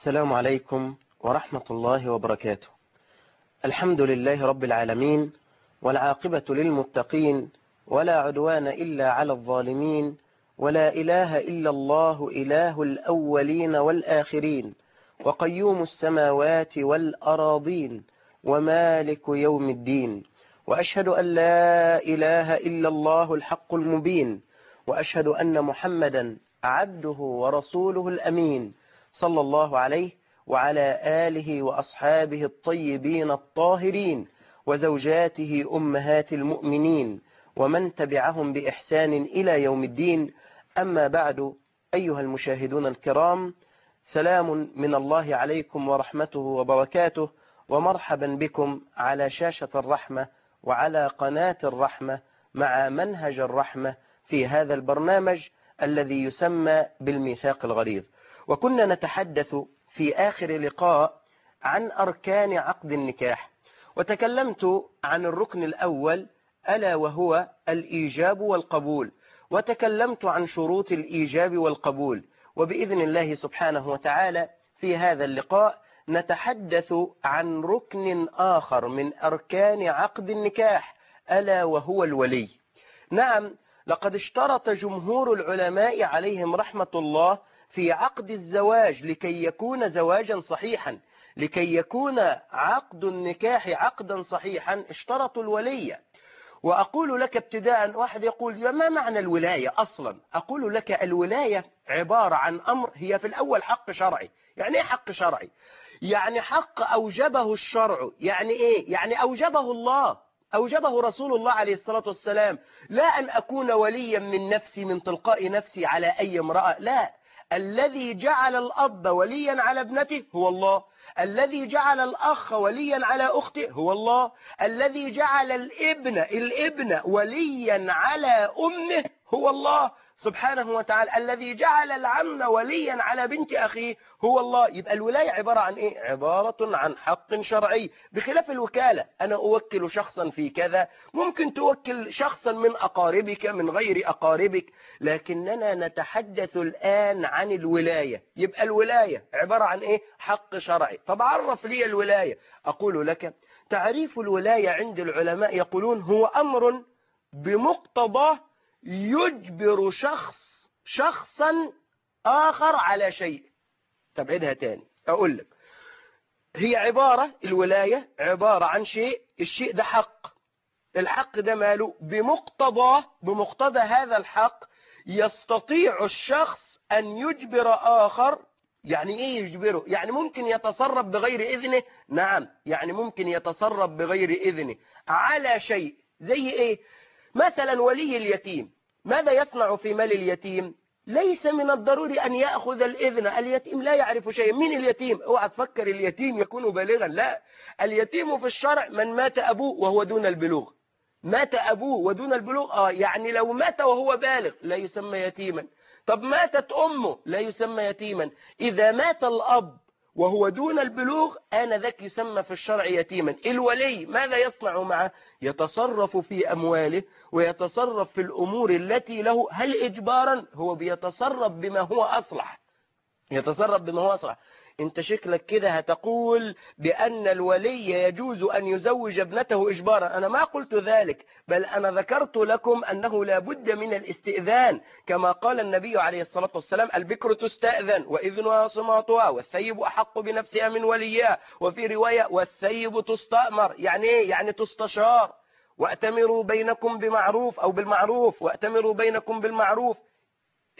السلام عليكم ورحمة الله وبركاته. الحمد لله رب العالمين والعاقبة للمتقين ولا عدوان إلا على الظالمين ولا إله إلا الله إله الأولين والآخرين وقيوم السماوات والأراضين ومالك يوم الدين. وأشهد أن لا إله إلا الله الحق المبين وأشهد أن محمدا عبده ورسوله الأمين. صلى الله عليه وعلى آله وأصحابه الطيبين الطاهرين وزوجاته أمهات المؤمنين ومن تبعهم بإحسان إلى يوم الدين. أما بعد أيها المشاهدون الكرام سلام من الله عليكم ورحمته وبركاته ومرحبا بكم على شاشة الرحمة وعلى قناة الرحمة مع منهج الرحمة في هذا البرنامج الذي يسمى بالميثاق الغليظ. وكنا نتحدث في آخر لقاء عن أركان عقد النكاح وتكلمت عن الركن الأول ألا وهو الإيجاب والقبول وتكلمت عن شروط الإيجاب والقبول وبإذن الله سبحانه وتعالى في هذا اللقاء نتحدث عن ركن آخر من أركان عقد النكاح ألا وهو الولي. نعم لقد اشترط جمهور العلماء عليهم رحمة الله في عقد الزواج لكي يكون زواجا صحيحا لكي يكون عقد النكاح عقدا صحيحا اشترطوا الولي. وأقول لك ابتداء واحد يقول ما معنى الولاية أصلا؟ أقول لك الولاية عبارة عن أمر هي في الأول حق شرعي. يعني إيه حق شرعي؟ يعني حق أوجبه الشرع. يعني إيه؟ يعني أوجبه الله. أوجبه رسول الله عليه الصلاة والسلام. لا أن أكون وليا من نفسي من تلقاء نفسي على أي امرأة. لا. الذي جعل الأب وليا على ابنته هو الله. الذي جعل الأخ وليا على أخته هو الله. الذي جعل الابن الابن وليا على أمه هو الله. سبحانه وتعالى الذي جعل العم وليا على بنت أخيه هو الله. يبقى الولاية عبارة عن إيه؟ عبارة عن حق شرعي. بخلاف الوكالة أنا أوكل شخصا في كذا. ممكن توكل شخصا من أقاربك من غير أقاربك. لكننا نتحدث الآن عن الولاية. يبقى الولاية عبارة عن إيه؟ حق شرعي. طب عرف لي الولاية. أقول لك تعريف الولاية عند العلماء يقولون هو أمر بمقتضاه يجبر شخص شخصا آخر على شيء. تبعدها تاني. أقول لك هي عبارة الولاية عبارة عن شيء الشيء ده حق. الحق ده ماله؟ بمقتضاه بمقتضى هذا الحق يستطيع الشخص أن يجبر آخر. يعني إيه يجبره؟ يعني ممكن يتصرف بغير إذنه؟ نعم. يعني ممكن يتصرف بغير إذنه. على شيء. زي إيه؟ مثلا ولي اليتيم ماذا يصنع في مال اليتيم؟ ليس من الضروري أن يأخذ الإذن اليتيم لا يعرف شيء من اليتيم؟ اوعى تفكر اليتيم يكون بالغا. لا اليتيم في الشرع من مات أبوه وهو دون البلوغ. مات أبوه ودون البلوغ؟ آه يعني لو مات وهو بالغ لا يسمى يتيما. طب ماتت أمه؟ لا يسمى يتيما. إذا مات الأب وهو دون البلوغ آنذاك يسمى في الشرع يتيما. الولي ماذا يصنع معه؟ يتصرف في أمواله ويتصرف في الأمور التي له هل إجبارا؟ هو بيتصرف بما هو أصلح. يتصرف بما هو أصلح انت شكلك كده هتقول بأن الولي يجوز أن يزوج ابنته إجبارا. أنا ما قلت ذلك بل أنا ذكرت لكم أنه لا بد من الاستئذان. كما قال النبي عليه الصلاة والسلام البكر تستأذن وإذنها صماتها والثيب أحق بنفسها من وليها. وفي رواية والثيب تستأمر. يعني إيه؟ يعني تستشار. وأتمروا بينكم بمعروف أو بالمعروف. وأتمروا بينكم بالمعروف.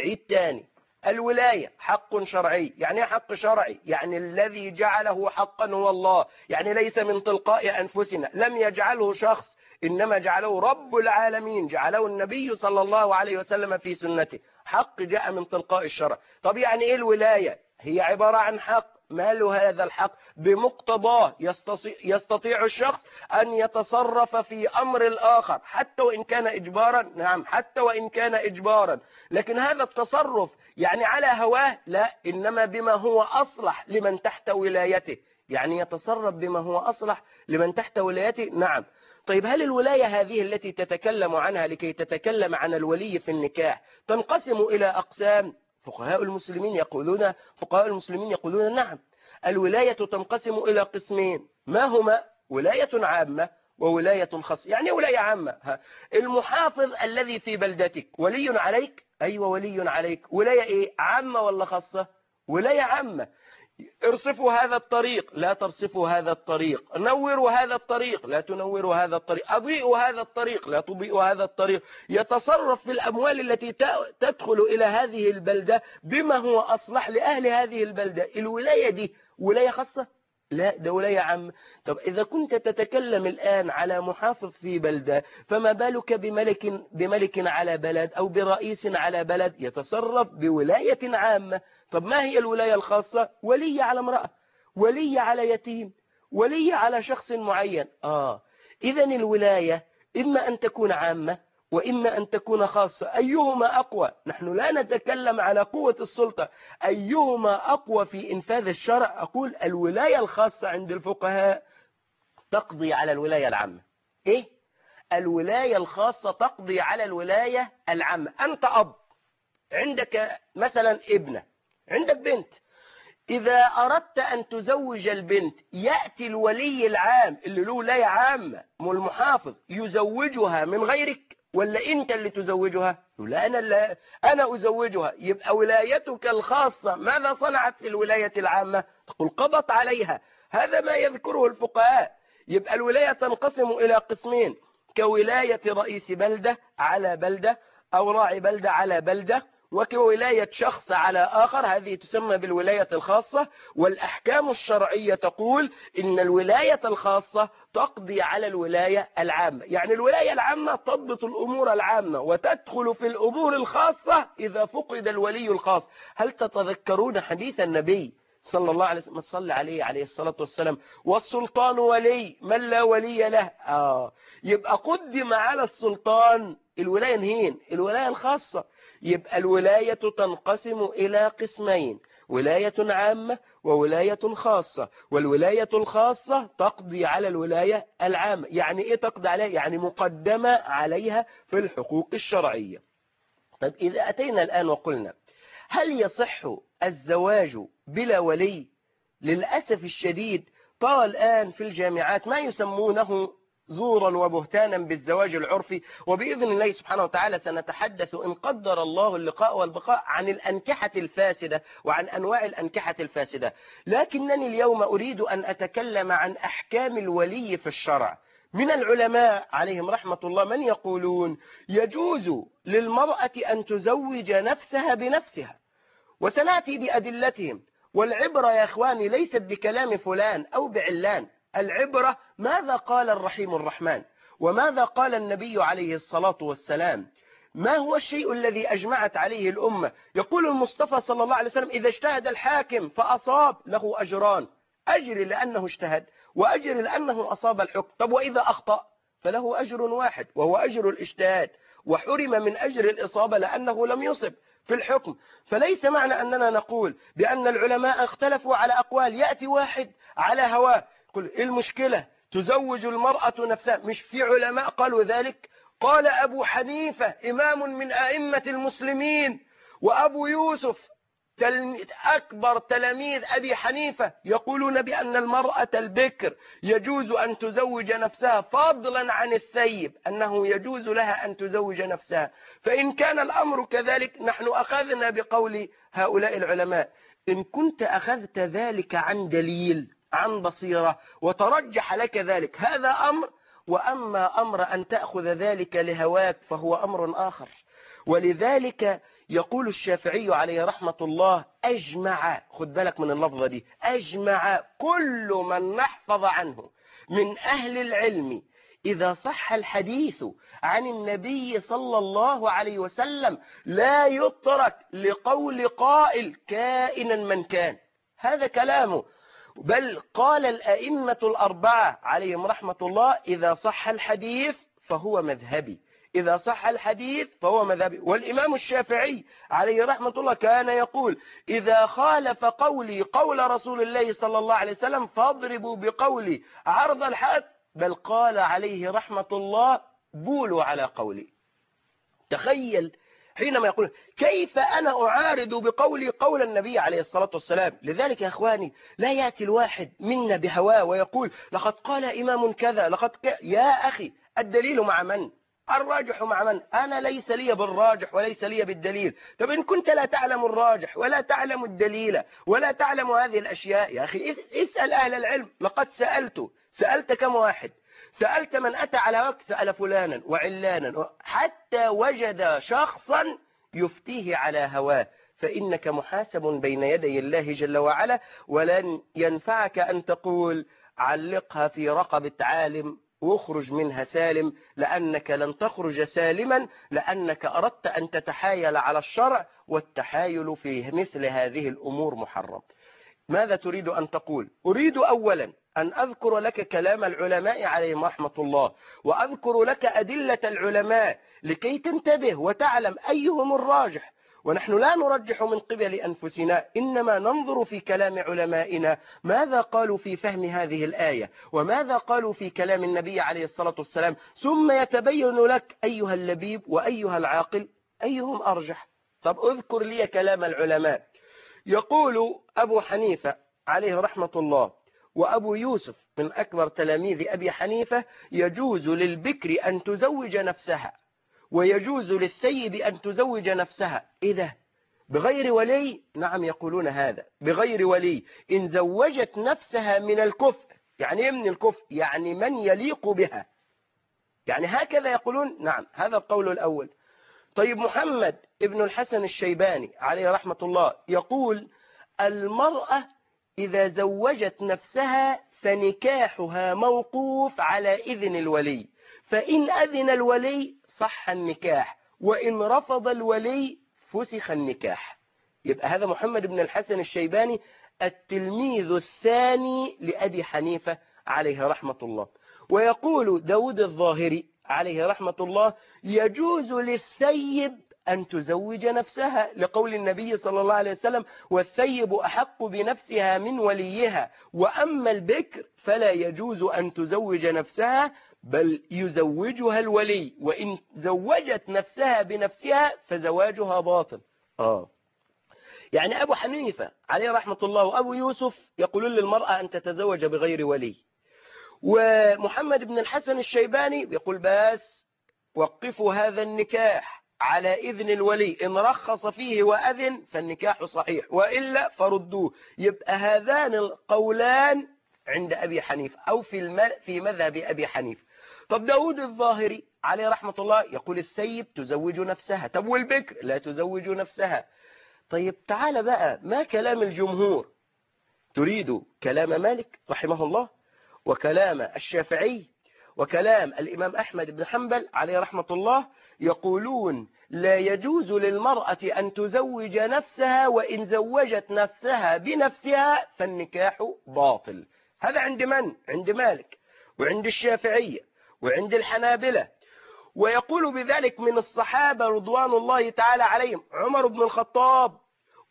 عيد تاني. الولاية حق شرعي. يعني حق شرعي؟ يعني الذي جعله حقا هو الله. يعني ليس من تلقاء أنفسنا. لم يجعله شخص إنما جعله رب العالمين. جعله النبي صلى الله عليه وسلم في سنته. حق جاء من تلقاء الشرع. طب يعني إيه الولاية؟ هي عبارة عن حق. ما له هذا الحق؟ بمقتضاه يستطيع الشخص أن يتصرف في أمر الآخر حتى وإن كان إجبارا نعم حتى وإن كان إجبارا. لكن هذا التصرف يعني على هواه؟ لا إنما بما هو أصلح لمن تحت ولايته. يعني يتصرف بما هو أصلح لمن تحت ولايته؟ نعم. طيب هل الولاية هذه التي تتكلم عنها لكي تتكلم عن الولي في النكاح تنقسم إلى أقسام؟ فقهاء المسلمين يقولون فقهاء المسلمين يقولون نعم الولاية تنقسم إلى قسمين ما هما؟ ولاية عامة وولاية خاصة يعني ولاية عامة. المحافظ الذي في بلدتك ولي عليك؟ أيوة ولي عليك. ولاية إيه؟ عامة ولا خاصة؟ ولاية عامة. ارصفوا هذا الطريق لا ترصفوا هذا الطريق. نوروا هذا الطريق لا تنوروا هذا الطريق. أضيئوا هذا الطريق لا تضيئوا هذا الطريق. يتصرف في الأموال التي تدخل إلى هذه البلدة بما هو أصلح لأهل هذه البلدة. الولاية دي ولاية خاصة؟ لا ده ولاية عامة طب إذا كنت تتكلم الآن على محافظ في بلدة فما بالك بملك, بملك على بلد أو برئيس على بلد يتصرف بولاية عامة؟ طب ما هي الولاية الخاصة؟ ولي على امرأة ولي على يتيم ولي على شخص معين. آه إذا الولاية إما أن تكون عامة وإما أن تكون خاصة. أيهما أقوى؟ نحن لا نتكلم على قوة السلطة. أيهما أقوى في إنفاذ الشرع؟ أقول الولاية الخاصة عند الفقهاء تقضي على الولاية العامة. إيه؟ الولاية الخاصة تقضي على الولاية العامة. أنت أب. عندك مثلا ابنة. عندك بنت. إذا أردت أن تزوج البنت يأتي الولي العام اللي له ولاية عامة والمحافظ يزوجها من غيرك. ولا أنت اللي تزوجها؟ لا أنا, اللي أنا أزوجها. يبقى ولايتك الخاصة ماذا صنعت في الولاية العامة؟ تقول قضت عليها. هذا ما يذكره الفقهاء. يبقى الولاية تنقسم إلى قسمين كولاية رئيس بلدة على بلدة أو راعي بلدة على بلدة وكولاية شخص على آخر هذه تسمى بالولاية الخاصة. والأحكام الشرعية تقول إن الولاية الخاصة تقضي على الولاية العامة. يعني الولاية العامة تضبط الأمور العامة وتدخل في الأمور الخاصة إذا فقد الولي الخاص. هل تتذكرون حديث النبي صلى الله عليه وسلم؟ صلى عليه عليه الصلاة والسلام. والسلطان ولي من لا ولي له؟ آه. يبقى قدم على السلطان الولاية نهين الولاية الخاصة. يبقى الولاية تنقسم إلى قسمين ولاية عامة وولاية خاصة والولاية الخاصة تقضي على الولاية العامة. يعني إيه تقضي عليها؟ يعني مقدمة عليها في الحقوق الشرعية. طيب إذا أتينا الآن وقلنا هل يصح الزواج بلا ولي؟ للأسف الشديد ترى الآن في الجامعات ما يسمونه زورا وبهتانا بالزواج العرفي وبإذن الله سبحانه وتعالى سنتحدث إن قدر الله اللقاء والبقاء عن الأنكحة الفاسدة وعن أنواع الأنكحة الفاسدة. لكنني اليوم أريد أن أتكلم عن أحكام الولي في الشرع. من العلماء عليهم رحمة الله من يقولون يجوز للمرأة أن تزوج نفسها بنفسها. وسنأتي بأدلتهم. والعبرة يا أخواني ليست بكلام فلان أو بعلان. العبرة ماذا قال الرحيم الرحمن؟ وماذا قال النبي عليه الصلاة والسلام؟ ما هو الشيء الذي أجمعت عليه الأمة؟ يقول المصطفى صلى الله عليه وسلم إذا اجتهد الحاكم فأصاب له أجران. أجر لأنه اجتهد وأجر لأنه أصاب الحكم. طب وإذا أخطأ؟ فله أجر واحد وهو أجر الاجتهاد. وحرم من أجر الإصابة لأنه لم يصب في الحكم. فليس معنى أننا نقول بأن العلماء اختلفوا على أقوال. يأتي واحد على هواه يقول إيه المشكلة؟ تزوج المرأة نفسها. مش في علماء قالوا ذلك؟ قال أبو حنيفة إمام من أئمة المسلمين وأبو يوسف أكبر تلاميذ أبي حنيفة يقولون بأن المرأة البكر يجوز أن تزوج نفسها فضلا عن الثيب أنه يجوز لها أن تزوج نفسها. فإن كان الأمر كذلك نحن أخذنا بقول هؤلاء العلماء إن كنت أخذت ذلك عن دليل عن بصيرة وترجح لك ذلك. هذا أمر وأما أمر أن تأخذ ذلك لهواك فهو أمر آخر. ولذلك يقول الشافعي عليه رحمة الله أجمع خد بالك من اللفظة دي أجمع كل من نحفظ عنه من أهل العلم. إذا صح الحديث عن النبي صلى الله عليه وسلم لا يترك لقول قائل كائنا من كان. هذا كلامه. بل قال الأئمة الأربعة عليهم رحمة الله إذا صح الحديث فهو مذهبي. إذا صح الحديث فهو مذهبي. والإمام الشافعي عليه رحمة الله كان يقول إذا خالف قولي قول رسول الله صلى الله عليه وسلم فاضربوا بقولي عرض الحد بل قال عليه رحمة الله بولوا على قولي. تخيل حينما يقول كيف أنا أعارض بقولي قول النبي عليه الصلاة والسلام؟ لذلك يا أخواني لا يأتي الواحد منا بهواه ويقول لقد قال إمام كذا لقد ك... يا أخي الدليل مع من؟ الراجح مع من؟ أنا ليس لي بالراجح وليس لي بالدليل. طب إن كنت لا تعلم الراجح ولا تعلم الدليل ولا تعلم هذه الأشياء يا أخي اسأل أهل العلم. لقد سألت سألت كم واحد. سألت من أتى على وقت سأل فلانا وعلانا حتى وجد شخصا يفتيه على هواه. فإنك محاسب بين يدي الله جل وعلا ولن ينفعك أن تقول علقها في رقبة عالم واخرج منها سالم لأنك لن تخرج سالما لأنك أردت أن تتحايل على الشرع والتحايل في مثل هذه الأمور محرم. ماذا تريد أن تقول؟ أريد أولا أن أذكر لك كلام العلماء عليهم رحمة الله وأذكر لك أدلة العلماء لكي تنتبه وتعلم أيهم الراجح. ونحن لا نرجح من قبل أنفسنا إنما ننظر في كلام علمائنا ماذا قالوا في فهم هذه الآية وماذا قالوا في كلام النبي عليه الصلاة والسلام. ثم يتبين لك أيها اللبيب وأيها العاقل أيهم أرجح. طب اذكر لي كلام العلماء. يقول أبو حنيفة عليه رحمة الله وأبو يوسف من أكبر تلاميذ أبي حنيفة يجوز للبكر أن تزوج نفسها ويجوز للثيب أن تزوج نفسها. ده بغير ولي نعم يقولون هذا بغير ولي إن زوجت نفسها من الكفء يعني إيه من الكفء؟ يعني من يليق بها. يعني هكذا يقولون نعم هذا القول الأول. طيب محمد ابن الحسن الشيباني عليه رحمة الله يقول المرأة إذا زوجت نفسها فنكاحها موقوف على إذن الولي. فإن أذن الولي صح النكاح وإن رفض الولي فسخ النكاح. يبقى هذا محمد بن الحسن الشيباني التلميذ الثاني لأبي حنيفة عليه رحمة الله. ويقول داود الظاهري عليه رحمة الله يجوز للسيب أن تزوج نفسها لقول النبي صلى الله عليه وسلم والثيب أحق بنفسها من وليها وأما البكر فلا يجوز أن تزوج نفسها بل يزوجها الولي وإن زوجت نفسها بنفسها فزواجها باطل. آه. يعني أبو حنيفة عليه رحمة الله وأبو يوسف يقولون للمرأة أن تتزوج بغير ولي. ومحمد بن الحسن الشيباني يقول بس وقفوا هذا النكاح. على إذن الولي. إن رخص فيه وأذن فالنكاح صحيح. وإلا فردوه. يبقى هذان القولان عند أبي حنيفة أو في, في مذهب أبي حنيفة. طب داود الظاهري عليه رحمة الله يقول السيب تزوج نفسها. طب والبكر لا تزوج نفسها. طيب تعال بقى ما كلام الجمهور؟ تريد كلام مالك رحمه الله؟ وكلام الشافعي؟ وكلام الإمام أحمد بن حنبل عليه رحمة الله؟ يقولون لا يجوز للمرأة أن تزوج نفسها وإن زوجت نفسها بنفسها فالنكاح باطل هذا عند من؟ عند مالك وعند الشافعية وعند الحنابلة ويقول بذلك من الصحابة رضوان الله تعالى عليهم عمر بن الخطاب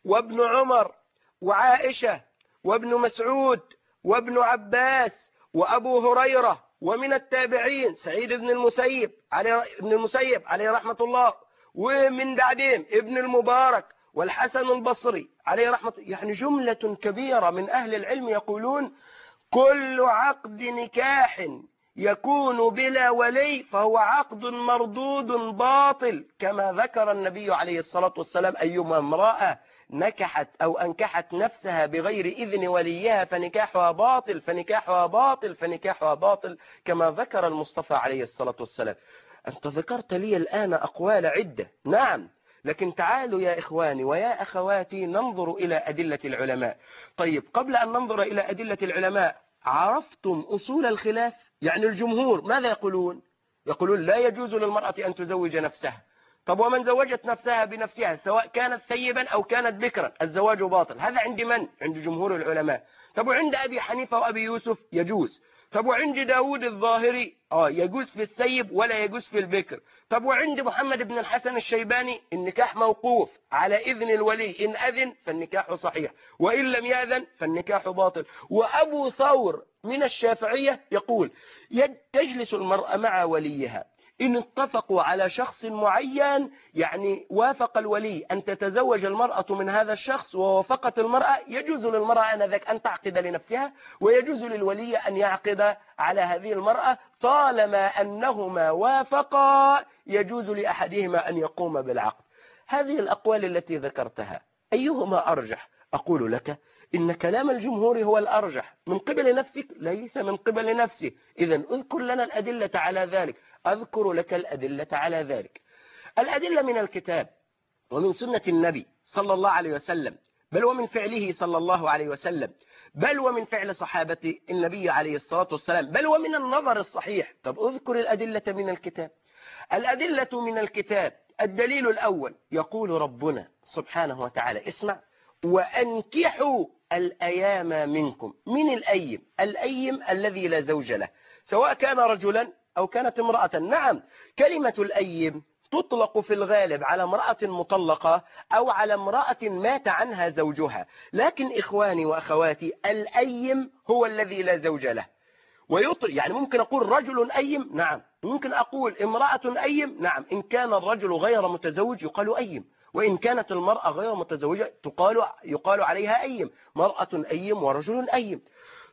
وابن عمر وعائشة وابن مسعود وابن عباس وأبو هريرة ومن التابعين سعيد بن المسيب عليه ابن المسيب عليه رحمة الله ومن بعدهم ابن المبارك والحسن البصري عليه رحمة يعني جملة كبيرة من أهل العلم يقولون كل عقد نكاح يكون بلا ولي فهو عقد مردود باطل كما ذكر النبي عليه الصلاة والسلام أيما امرأة نكحت أو أنكحت نفسها بغير إذن وليها فنكاحها باطل فنكاحها باطل فنكاحها باطل كما ذكر المصطفى عليه الصلاة والسلام. أنت ذكرت لي الآن أقوال عدة. نعم. لكن تعالوا يا إخواني ويا أخواتي ننظر إلى أدلة العلماء. طيب قبل أن ننظر إلى أدلة العلماء عرفتم أصول الخلاف؟ يعني الجمهور ماذا يقولون؟ يقولون لا يجوز للمرأة أن تزوج نفسها. طب ومن زوجت نفسها بنفسها سواء كانت ثيبا أو كانت بكرا الزواج باطل. هذا عند من؟ عند جمهور العلماء. طب وعند أبي حنيفة وأبي يوسف؟ يجوز. طب وعند داود الظاهري؟ آه يجوز في السيب ولا يجوز في البكر. طب وعند محمد بن الحسن الشيباني؟ النكاح موقوف. على إذن الولي إن أذن فالنكاح صحيح. وإن لم يأذن فالنكاح باطل. وأبو ثور من الشافعية يقول تجلس المرأة مع وليها. إن اتفقوا على شخص معين يعني وافق الولي أن تتزوج المرأة من هذا الشخص ووافقت المرأة يجوز للمرأة أنذاك أن تعقد لنفسها ويجوز للولي أن يعقد على هذه المرأة. طالما أنهما وافقا يجوز لأحدهما أن يقوم بالعقد. هذه الأقوال التي ذكرتها أيهما أرجح؟ أقول لك إن كلام الجمهور هو الأرجح. من قبل نفسك ليس من قبل نفسه إذا اذكر لنا الأدلة على ذلك. أذكر لك الأدلة على ذلك. الأدلة من الكتاب ومن سنة النبي صلى الله عليه وسلم بل ومن فعله صلى الله عليه وسلم بل ومن فعل صحابة النبي عليه الصلاة والسلام بل ومن النظر الصحيح. طب أذكر الأدلة من الكتاب. الأدلة من الكتاب الدليل الأول يقول ربنا سبحانه وتعالى اسمع وأنكحوا الأيام منكم. من الأيم؟ الأيم الذي لا زوج له. سواء كان رجلا أو كانت امرأة. نعم كلمة الأيم تطلق في الغالب على امرأة مطلقة أو على امرأة مات عنها زوجها. لكن إخواني وأخواتي الأيم هو الذي لا زوج له. ويطلق يعني ممكن أقول رجل أيم؟ نعم. ممكن أقول امرأة أيم؟ نعم. إن كان الرجل غير متزوج يقال أيم. وإن كانت المرأة غير متزوجة تقال يقال عليها أيم. مرأة أيم ورجل أيم.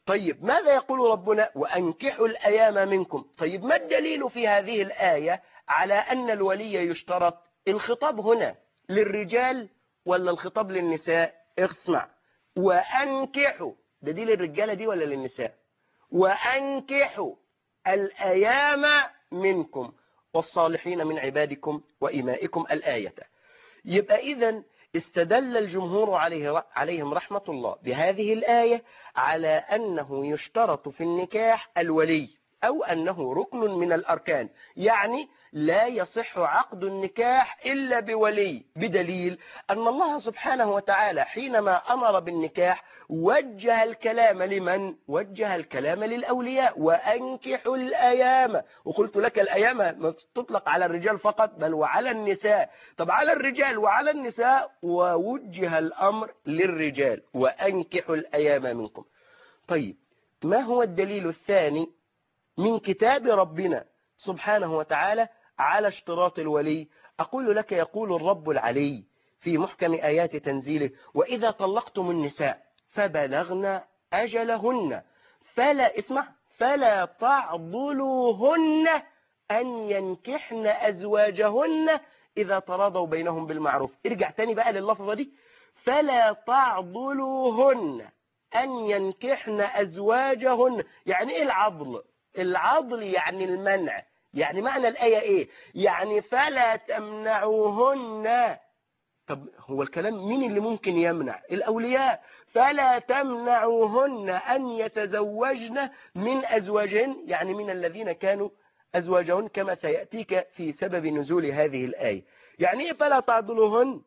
طيب ماذا يقول ربنا؟ وأنكحوا الأيام منكم. طيب ما الدليل في هذه الآية على أن الولي يشترط الخطاب هنا للرجال ولا الخطاب للنساء؟ اسمع وأنكحوا. ده دي للرجالة دي ولا للنساء؟ وأنكحوا الأيام منكم والصالحين من عبادكم وإمائكم الآية. يبقى إذا استدل الجمهور عليه عليهم رحمة الله بهذه الآية على أنه يشترط في النكاح الولي. أو أنه ركن من الأركان. يعني لا يصح عقد النكاح إلا بولي بدليل أن الله سبحانه وتعالى حينما أمر بالنكاح وجه الكلام لمن؟ وجه الكلام للأولياء. وأنكحوا الأيام. وقلت لك الأيام تطلق على الرجال فقط بل وعلى النساء. طب على الرجال وعلى النساء؟ ووجه الأمر للرجال. وأنكحوا الأيام منكم. طيب ما هو الدليل الثاني من كتاب ربنا سبحانه وتعالى على اشتراط الولي. أقول لك يقول الرب العلي في محكم آيات تنزيله وإذا طلقتم النساء فبلغن أجلهن. فلا اسمع فلا تعضلوهن أن ينكحن أزواجهن إذا تراضوا بينهم بالمعروف. ارجع تاني بقى لللفظة دي. فلا تعضلوهن أن ينكحن أزواجهن. يعني إيه العضل؟ العضل يعني المنع. يعني معنى الآية إيه؟ يعني فلا تمنعوهن. طب هو الكلام مين اللي ممكن يمنع؟ الأولياء. فلا تمنعوهن أن يتزوجن من أزواجهن يعني من الذين كانوا أزواجهن كما سيأتيك في سبب نزول هذه الآية. يعني إيه فلا تعضلوهن؟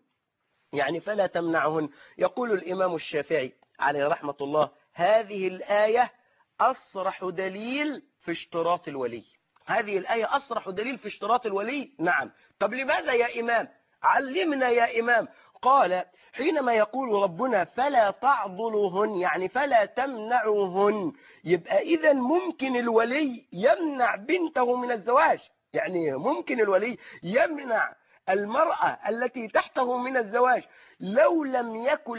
يعني فلا تمنعهن يقول الإمام الشافعي عليه رحمة الله هذه الآية أصرح دليل في اشتراط الولي. هذه الآية أصرح دليل في اشتراط الولي؟ نعم. طب لماذا يا إمام؟ علمنا يا إمام. قال حينما يقول ربنا فلا تعضلوهن يعني فلا تمنعوهن يبقى إذا ممكن الولي يمنع بنته من الزواج. يعني ممكن الولي يمنع المرأة التي تحته من الزواج لو لم يكن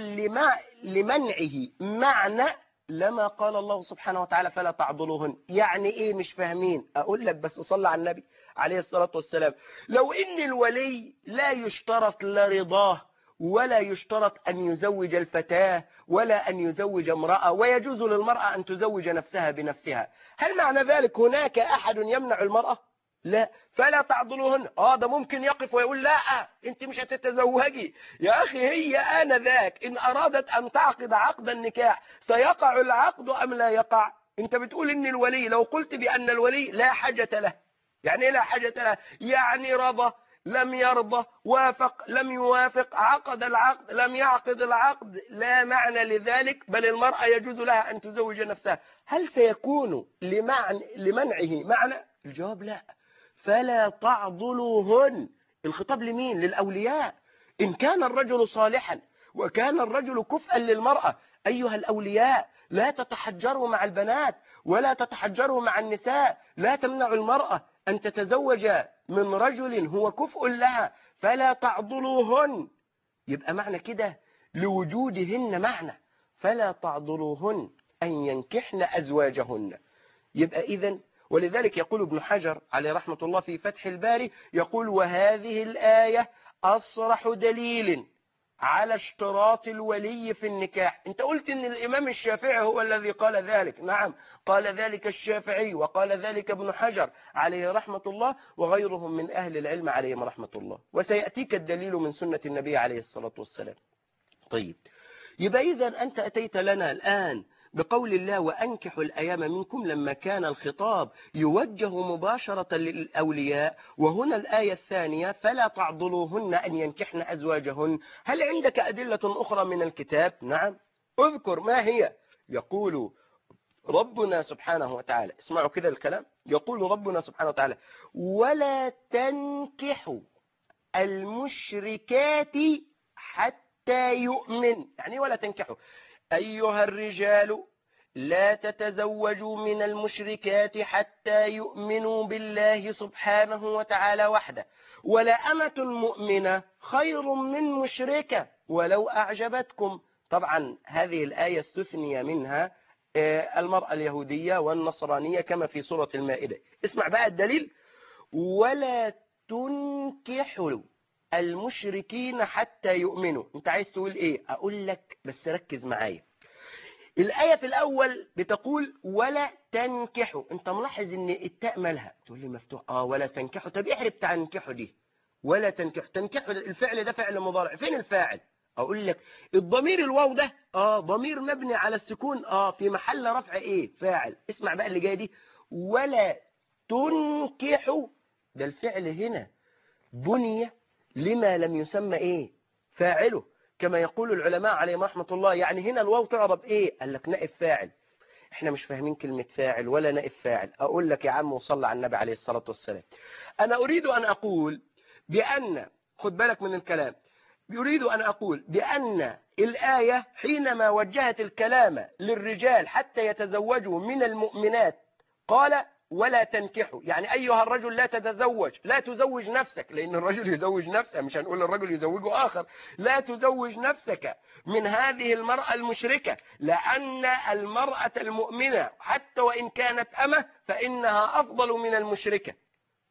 لمنعه معنى لما قال الله سبحانه وتعالى فلا تعضلوهن. يعني إيه مش فاهمين؟ أقول لك بس صلى على النبي عليه الصلاة والسلام. لو إن الولي لا يشترط لا رضاه ولا يشترط أن يزوج الفتاة ولا أن يزوج امرأة ويجوز للمرأة أن تزوج نفسها بنفسها. هل معنى ذلك هناك أحد يمنع المرأة؟ لا. فلا تعضلوهن. آه ده ممكن يقف ويقول لا أنت مش هتتزوجي. يا أخي هي آنذاك. إن أرادت أن تعقد عقد النكاح سيقع العقد أم لا يقع؟ أنت بتقول ان الولي. لو قلت بأن الولي لا حاجة له. يعني إيه لا حاجة له؟ يعني رضى لم يرضى وافق لم يوافق عقد العقد لم يعقد العقد. لا معنى لذلك بل المرأة يجوز لها أن تزوج نفسها. هل سيكون لمنعه معنى؟ الجواب لا. فلا تعضلوهن. الخطاب لمين؟ للأولياء. إن كان الرجل صالحا وكان الرجل كفءا للمرأة أيها الأولياء لا تتحجروا مع البنات ولا تتحجروا مع النساء. لا تمنعوا المرأة أن تتزوج من رجل هو كفء لها. فلا تعضلوهن. يبقى معنى كده لوجودهن معنى. فلا تعضلوهن أن ينكحن أزواجهن. يبقى إذن ولذلك يقول ابن حجر عليه رحمة الله في فتح الباري يقول وهذه الآية أصرح دليل على اشتراط الولي في النكاح. أنت قلت إن الإمام الشافعي هو الذي قال ذلك. نعم قال ذلك الشافعي وقال ذلك ابن حجر عليه رحمة الله وغيرهم من أهل العلم عليهم رحمة الله. وسيأتيك الدليل من سنة النبي عليه الصلاة والسلام. طيب يبقى اذا أنت أتيت لنا الآن بقول الله وأنكحوا الأيام منكم لما كان الخطاب يوجه مباشرة للأولياء. وهنا الآية الثانية فلا تعضلوهن أن ينكحن أزواجهن. هل عندك أدلة أخرى من الكتاب؟ نعم. اذكر ما هي. يقول ربنا سبحانه وتعالى اسمعوا كذا الكلام. يقول ربنا سبحانه وتعالى ولا تنكحوا المشركات حتى يؤمن. يعني ولا تنكحوا. أيها الرجال لا تتزوجوا من المشركات حتى يؤمنوا بالله سبحانه وتعالى وحده. ولا أمة مؤمنة خير من مشركة ولو أعجبتكم. طبعا هذه الآية استثني منها المرأة اليهودية والنصرانية كما في سورة المائدة. اسمع بقى الدليل. ولا تنكحوا. المشركين حتى يؤمنوا. انت عايز تقول إيه؟ أقول لك بس ركز معايا. الآية في الأول بتقول ولا تنكحوا. انت ملاحظ ان التاء مالها؟ تقول لي مفتوح. آه ولا تنكحوا. طب احرب تنكحوا دي. ولا تنكحوا. تنكحوا الفعل ده فعل مضارع. فين الفاعل؟ أقول لك الضمير الواو ده آه ضمير مبني على السكون آه في محل رفع إيه؟ فاعل. اسمع بقى اللي جاي دي. ولا تنكحوا. ده الفعل هنا. بني لما لم يسمى إيه؟ فاعله كما يقول العلماء عليهم رحمة الله. يعني هنا الواو تعرب إيه؟ قال لك نائب فاعل. إحنا مش فاهمين كلمة فاعل ولا نائب فاعل. أقول لك يا عم وصلى على النبي عليه الصلاة والسلام. أنا أريد أن أقول بأن خد بالك من الكلام. يريد أن أقول بأن الآية حينما وجهت الكلام للرجال حتى يتزوجوا من المؤمنات قال ولا تنكحوا يعني أيها الرجل لا تتزوج لا تزوج نفسك لأن الرجل يزوج نفسه مش هنقول الرجل يزوجه آخر. لا تزوج نفسك من هذه المرأة المشركة لأن المرأة المؤمنة حتى وإن كانت أمة فإنها أفضل من المشركة.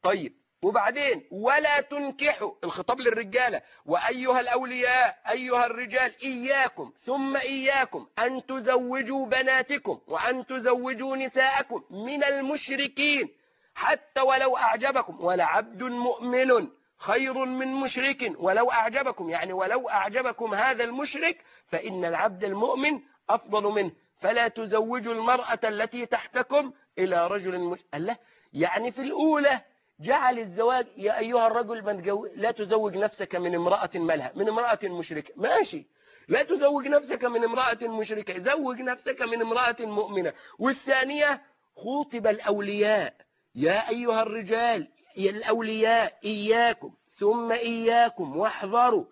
طيب وبعدين ولا تنكحوا الخطاب للرجالة. وأيها الأولياء أيها الرجال إياكم ثم إياكم أن تزوجوا بناتكم وأن تزوجوا نساءكم من المشركين. حتى ولو أعجبكم ولعبد مؤمن خير من مشرك. ولو أعجبكم يعني ولو أعجبكم هذا المشرك فإن العبد المؤمن أفضل منه. فلا تزوجوا المرأة التي تحتكم إلى رجل مش... الله يعني في الأولى جعل الزواج يا أيها الرجل من جو... لا تزوج نفسك من امرأة مالها من امرأة مشركة. ماشي. لا تزوج نفسك من امرأة مشركة زوج نفسك من امرأة مؤمنة. والثانية خوطب الأولياء. يا أيها الرجال يا الأولياء إياكم ثم إياكم واحذروا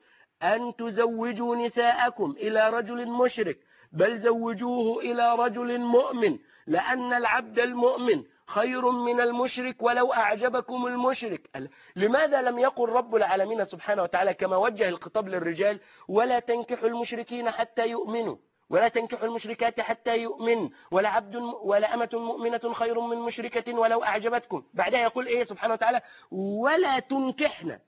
أن تزوجوا نساءكم إلى رجل مشرك بل زوجوه إلى رجل مؤمن لأن العبد المؤمن خير من المشرك ولو أعجبكم المشرك. لماذا لم يقل رب العالمين سبحانه وتعالى كما وجه الخطاب للرجال ولا تنكحوا المشركين حتى يؤمنوا ولا تنكحوا المشركات حتى يؤمن ولا عبد ولا أمة مؤمنة خير من مشركة ولو أعجبتكم. بعدها يقول إيه سبحانه وتعالى؟ ولا تنكحنا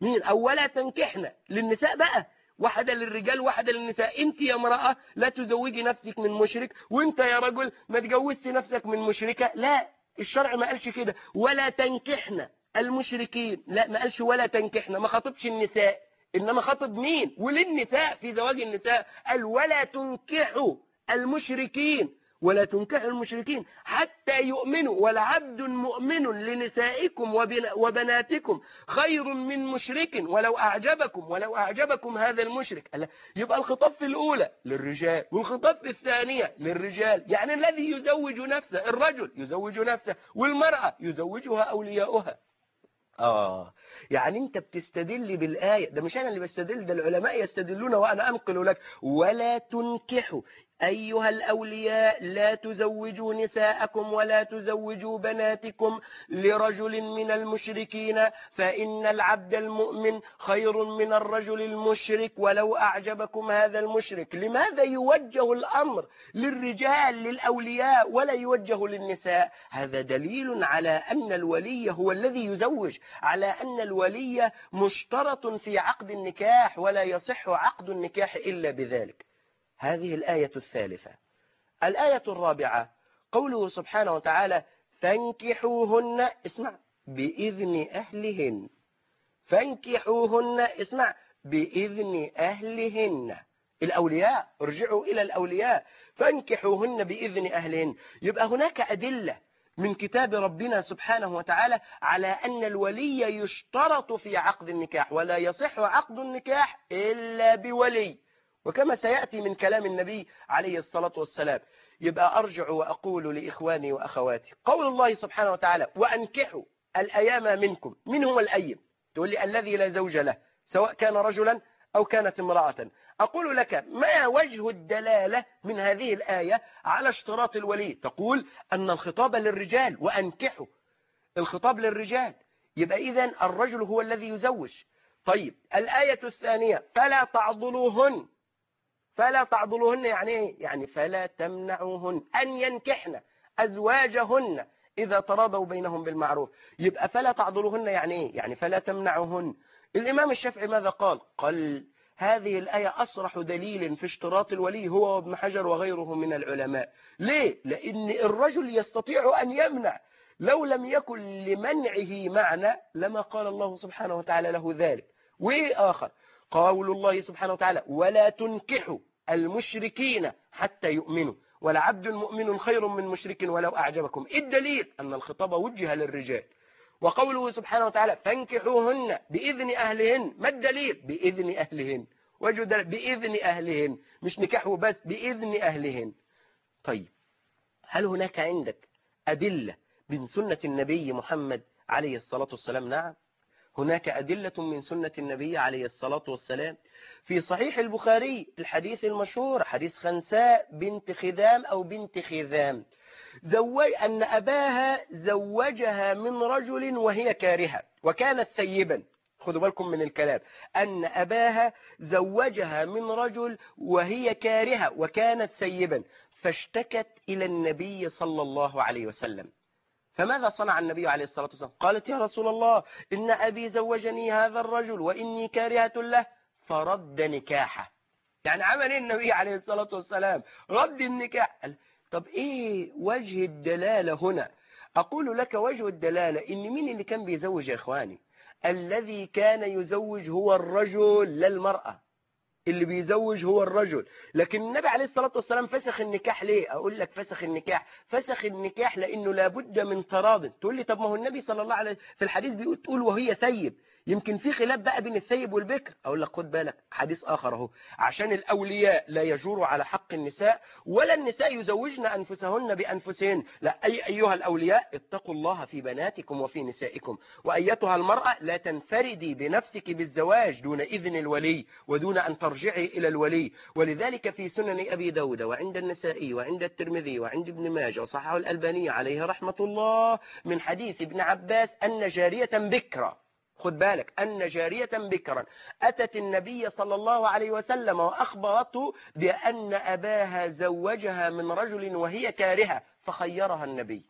مين؟ أو ولا تنكحنا للنساء بقى. واحدة للرجال واحدة للنساء. انت يا امرأة لا تزوجي نفسك من مشرك وانت يا رجل ما تجوزش نفسك من مشركة. لا الشرع ما قالش كده. ولا تنكحنا المشركين. لا ما قالش ولا تنكحنا ما خاطبش النساء. إنما خاطب مين؟ وللنساء في زواج النساء. قال ولا تنكحوا المشركين. ولا تنكحوا المشركين حتى يؤمنوا. ولعبد مؤمن لنسائكم وبناتكم خير من مشرك ولو أعجبكم ولو أعجبكم هذا المشرك. يبقى الخطاب في الأولى للرجال والخطاب في الثانية للرجال. يعني الذي يزوج نفسه الرجل يزوج نفسه والمرأة يزوجها أولياؤها. آه يعني أنت بتستدل بالآية. ده مش أنا اللي بستدل ده العلماء يستدلون وأنا أنقل لك. ولا تنكحوا. أيها الأولياء لا تزوجوا نساءكم ولا تزوجوا بناتكم لرجل من المشركين فإن العبد المؤمن خير من الرجل المشرك ولو أعجبكم هذا المشرك. لماذا يوجه الأمر للرجال للأولياء ولا يوجه للنساء؟ هذا دليل على أن الولي هو الذي يزوج على أن الولي مشترط في عقد النكاح ولا يصح عقد النكاح إلا بذلك. هذه الآية الثالثة. الآية الرابعة قوله سبحانه وتعالى فانكحوهن اسمع بإذن أهلهن. فانكحوهن اسمع بإذن أهلهن. الأولياء ارجعوا إلى الأولياء. فانكحوهن بإذن أهلهن. يبقى هناك أدلة من كتاب ربنا سبحانه وتعالى على أن الولي يشترط في عقد النكاح ولا يصح عقد النكاح إلا بولي. وكما سيأتي من كلام النبي عليه الصلاة والسلام. يبقى أرجع وأقول لإخواني وأخواتي قول الله سبحانه وتعالى وأنكحوا الأيام منكم من هو الأيم. تقول لي الذي لا زوج له سواء كان رجلا أو كانت امرأة. أقول لك ما وجه الدلالة من هذه الآية على اشتراط الولي؟ تقول أن الخطاب للرجال وأنكحوا الخطاب للرجال. يبقى إذن الرجل هو الذي يزوج. طيب الآية الثانية فلا تعضلوهن. فلا تعضلوهن يعني إيه؟ يعني فلا تمنعوهن أن ينكحن أزواجهن إذا تراضوا بينهم بالمعروف. يبقى فلا تعضلوهن يعني إيه؟ يعني فلا تمنعوهن. الإمام الشافعي ماذا قال؟ قال هذه الآية أصرح دليل في اشتراط الولي هو وابن حجر وغيره من العلماء. ليه؟ لأن الرجل يستطيع أن يمنع. لو لم يكن لمنعه معنى لما قال الله سبحانه وتعالى له ذلك. وإيه آخر؟ قول الله سبحانه وتعالى ولا تنكحوا المشركين حتى يؤمنوا. ولعبد مؤمن خير من مشرك ولو أعجبكم. الدليل؟ أن الخطاب وجه للرجال. وقوله سبحانه وتعالى فانكحوهن بإذن أهلهن. ما الدليل؟ بإذن أهلهن. وجد بإذن أهلهن. مش نكاحه بس بإذن أهلهن. طيب هل هناك عندك أدلة من سنة النبي محمد عليه الصلاة والسلام؟ نعم. هناك أدلة من سنة النبي عليه الصلاة والسلام في صحيح البخاري الحديث المشهور حديث خنساء بنت خذام أو بنت خذام. زوج أن أباها زوجها من رجل وهي كارهة وكانت ثيبا. خذوا بالكم من الكلام. أن أباها زوجها من رجل وهي كارهة وكانت ثيبا. فاشتكت إلى النبي صلى الله عليه وسلم. فماذا صنع النبي عليه الصلاة والسلام؟ قالت يا رسول الله إن أبي زوجني هذا الرجل وإني كارهة له فرد نكاحه. يعني عمل إيه النبي عليه الصلاة والسلام؟ رد النكاح. طب إيه وجه الدلالة هنا؟ أقول لك وجه الدلالة إن مين اللي كان بيزوج يا إخواني؟ الذي كان يزوج هو الرجل لا المرأة اللي بيزوج هو الرجل. لكن النبي عليه الصلاة والسلام فسخ النكاح ليه؟ أقول لك فسخ النكاح. فسخ النكاح لأنه لابد من تراض. تقول لي طب ما هو النبي صلى الله عليه في الحديث بيقول تقول وهي ثيب. يمكن في خلاف بقى بين الثيب والبكر. أقول لك خد بالك حديث آخر أهو. عشان الأولياء لا يجوروا على حق النساء ولا النساء يزوجن أنفسهن بأنفسهن لا أي أيها الأولياء اتقوا الله في بناتكم وفي نسائكم. وأيتها المرأة لا تنفردي بنفسك بالزواج دون إذن الولي ودون أن ترجعي إلى الولي. ولذلك في سنن أبي داود وعند النسائي وعند الترمذي وعند ابن ماجه وصححه الألباني عليه رحمة الله من حديث ابن عباس أن جارية بكرة. خد بالك أن جارية بكرا أتت النبي صلى الله عليه وسلم وأخبرته بأن أباها زوجها من رجل وهي كارهة فخيرها النبي.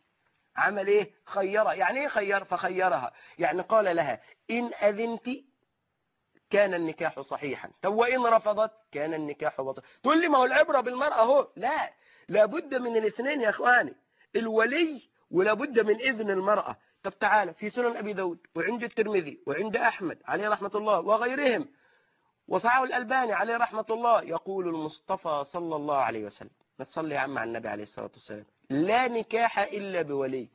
عمل إيه؟ خيرها يعني إيه خير؟ فخيرها. يعني قال لها إن أذنت كان النكاح صحيحا. طب وإن رفضت؟ كان النكاح بطل. تقول لي ما هو العبرة بالمرأة هو لا لابد من الاثنين يا أخواني. الولي ولابد من إذن المرأة. طب تعالى في سنن أبي داود وعند الترمذي وعند أحمد عليه رحمة الله وغيرهم وصححه الألباني عليه رحمة الله يقول المصطفى صلى الله عليه وسلم ما تصلي يا عم على النبي عليه الصلاة والسلام لا نكاح إلا بولي.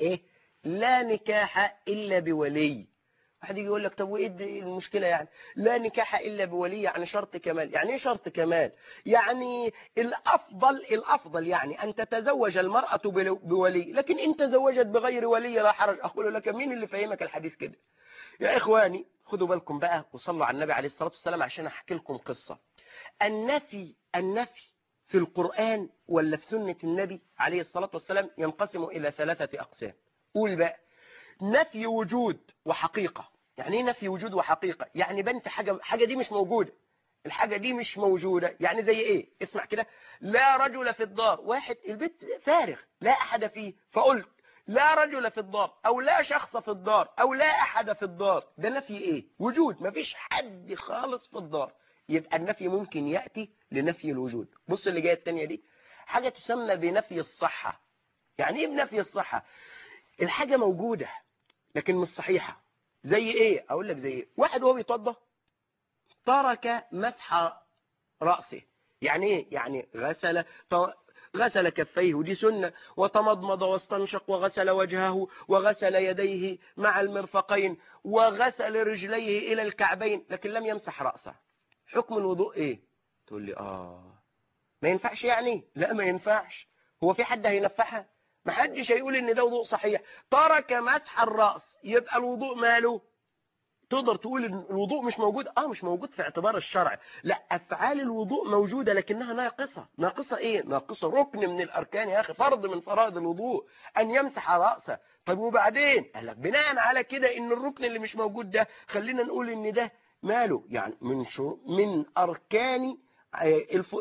إيه؟ لا نكاح إلا بولي. واحد يجي يقول لك طب وإيه المشكلة يعني؟ لا نكاح إلا بولي يعني شرط كمال. يعني إيه شرط كمال؟ يعني الأفضل الأفضل يعني أن تتزوج المرأة بولي. لكن إن تزوجت بغير ولي لا حرج. أقول لك مين اللي فهمك الحديث كده؟ يا إخواني خدوا بالكم بقى وصلوا على النبي عليه الصلاة والسلام عشان أحكي لكم قصة. النفي النفي في القرآن ولا في سنة النبي عليه الصلاة والسلام ينقسم إلى ثلاثة أقسام. قول بقى. نفي وجود وحقيقة. يعني إيه نفي وجود وحقيقة؟ يعني بنت حاجة حاجة دي مش موجودة. الحاجة دي مش موجودة. يعني زي إيه؟ اسمع كده. لا رجل في الدار. واحد البيت فارغ. لا أحد فيه. فقلت لا رجل في الدار أو لا شخص في الدار أو لا أحد في الدار. ده نفي إيه؟ وجود. مفيش حد خالص في الدار. يبقى النفي ممكن يأتي لنفي الوجود. بص اللي جاية التانية دي. حاجة تسمى بنفي الصحة. يعني إيه بنفي الصحة؟ الحاجة موجودة. لكن مش صحيحة. زي إيه؟ أقول لك زي إيه. واحد وهو بيتوضى ترك مسح رأسه. يعني إيه؟ يعني غسل غسل كفيه ودي سنة وتمضمض واستنشق وغسل وجهه وغسل يديه مع المرفقين وغسل رجليه إلى الكعبين لكن لم يمسح رأسه. حكم الوضوء إيه؟ تقول لي آه. ما ينفعش يعني؟ لا ما ينفعش. هو في حد هينفعها؟ ما حدش هيقول إن ده وضوء صحيح. ترك مسح الرأس يبقى الوضوء ماله؟ تقدر تقول إن الوضوء مش موجود؟ آه مش موجود في اعتبار الشرع. لا أفعال الوضوء موجودة لكنها ناقصة. ناقصة إيه؟ ناقصة ركن من الأركان يا أخي فرض من فرائض الوضوء أن يمسح رأسه. طب وبعدين؟ قال لك بناء على كده إن الركن اللي مش موجود ده خلينا نقول إن ده ماله؟ يعني من شو؟ من أركان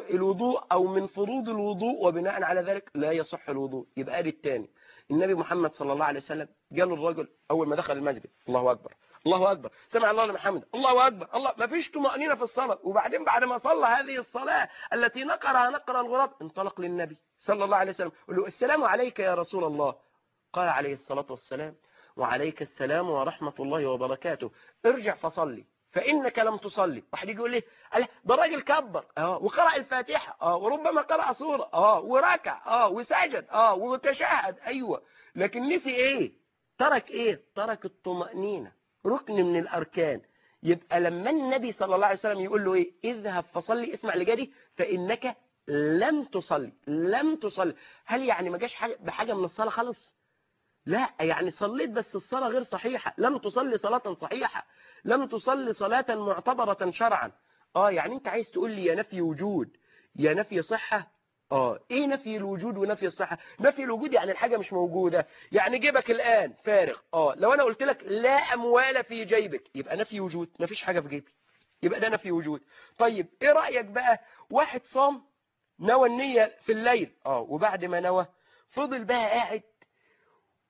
الوضوء أو من فروض الوضوء وبناء على ذلك لا يصح الوضوء. يبقى آدي الثاني النبي محمد صلى الله عليه وسلم قال الرجل أول ما دخل المسجد الله أكبر الله أكبر. سمع الله لمن حمده الله أكبر الله ما فيش طمأنينة في الصلاة. وبعدين بعد ما صلى هذه الصلاة التي نقرها نقر الغراب انطلق للنبي صلى الله عليه وسلم. قال السلام عليك يا رسول الله. قال عليه الصلاة والسلام وعليك السلام ورحمة الله وبركاته. ارجع فصلي. فإنك لم تصلي. واحد يجي يقول لي ده راجل كبر. آه وقرأ الفاتحة. آه وربما قرأ سورة. آه وركع. آه وسجد. آه وتشهد. أيوه. لكن نسي إيه؟ ترك إيه؟ ترك الطمأنينة. ركن من الأركان. يبقى لما النبي صلى الله عليه وسلم يقول له إيه؟ اذهب فصلي اسمع جاري فإنك لم تصلي. لم تصلي. هل يعني ما جاش حاجة بحاجة من الصلاة خالص؟ لا يعني صليت بس الصلاة غير صحيحة. لم تصلي صلاة صحيحة. لم تصلي صلاة معتبرة شرعا. آه يعني أنت عايز تقول لي يا نفي وجود يا نفي صحة؟ آه إيه نفي الوجود ونفي الصحة؟ نفي الوجود يعني الحاجة مش موجودة. يعني جيبك الآن فارغ. آه لو أنا قلت لك لا أموال في جيبك يبقى نفي وجود مفيش حاجة في جيبي. يبقى ده نفي وجود. طيب إيه رأيك بقى؟ واحد صام نوى النية في الليل. آه وبعد ما نوى فضل بقى قاعد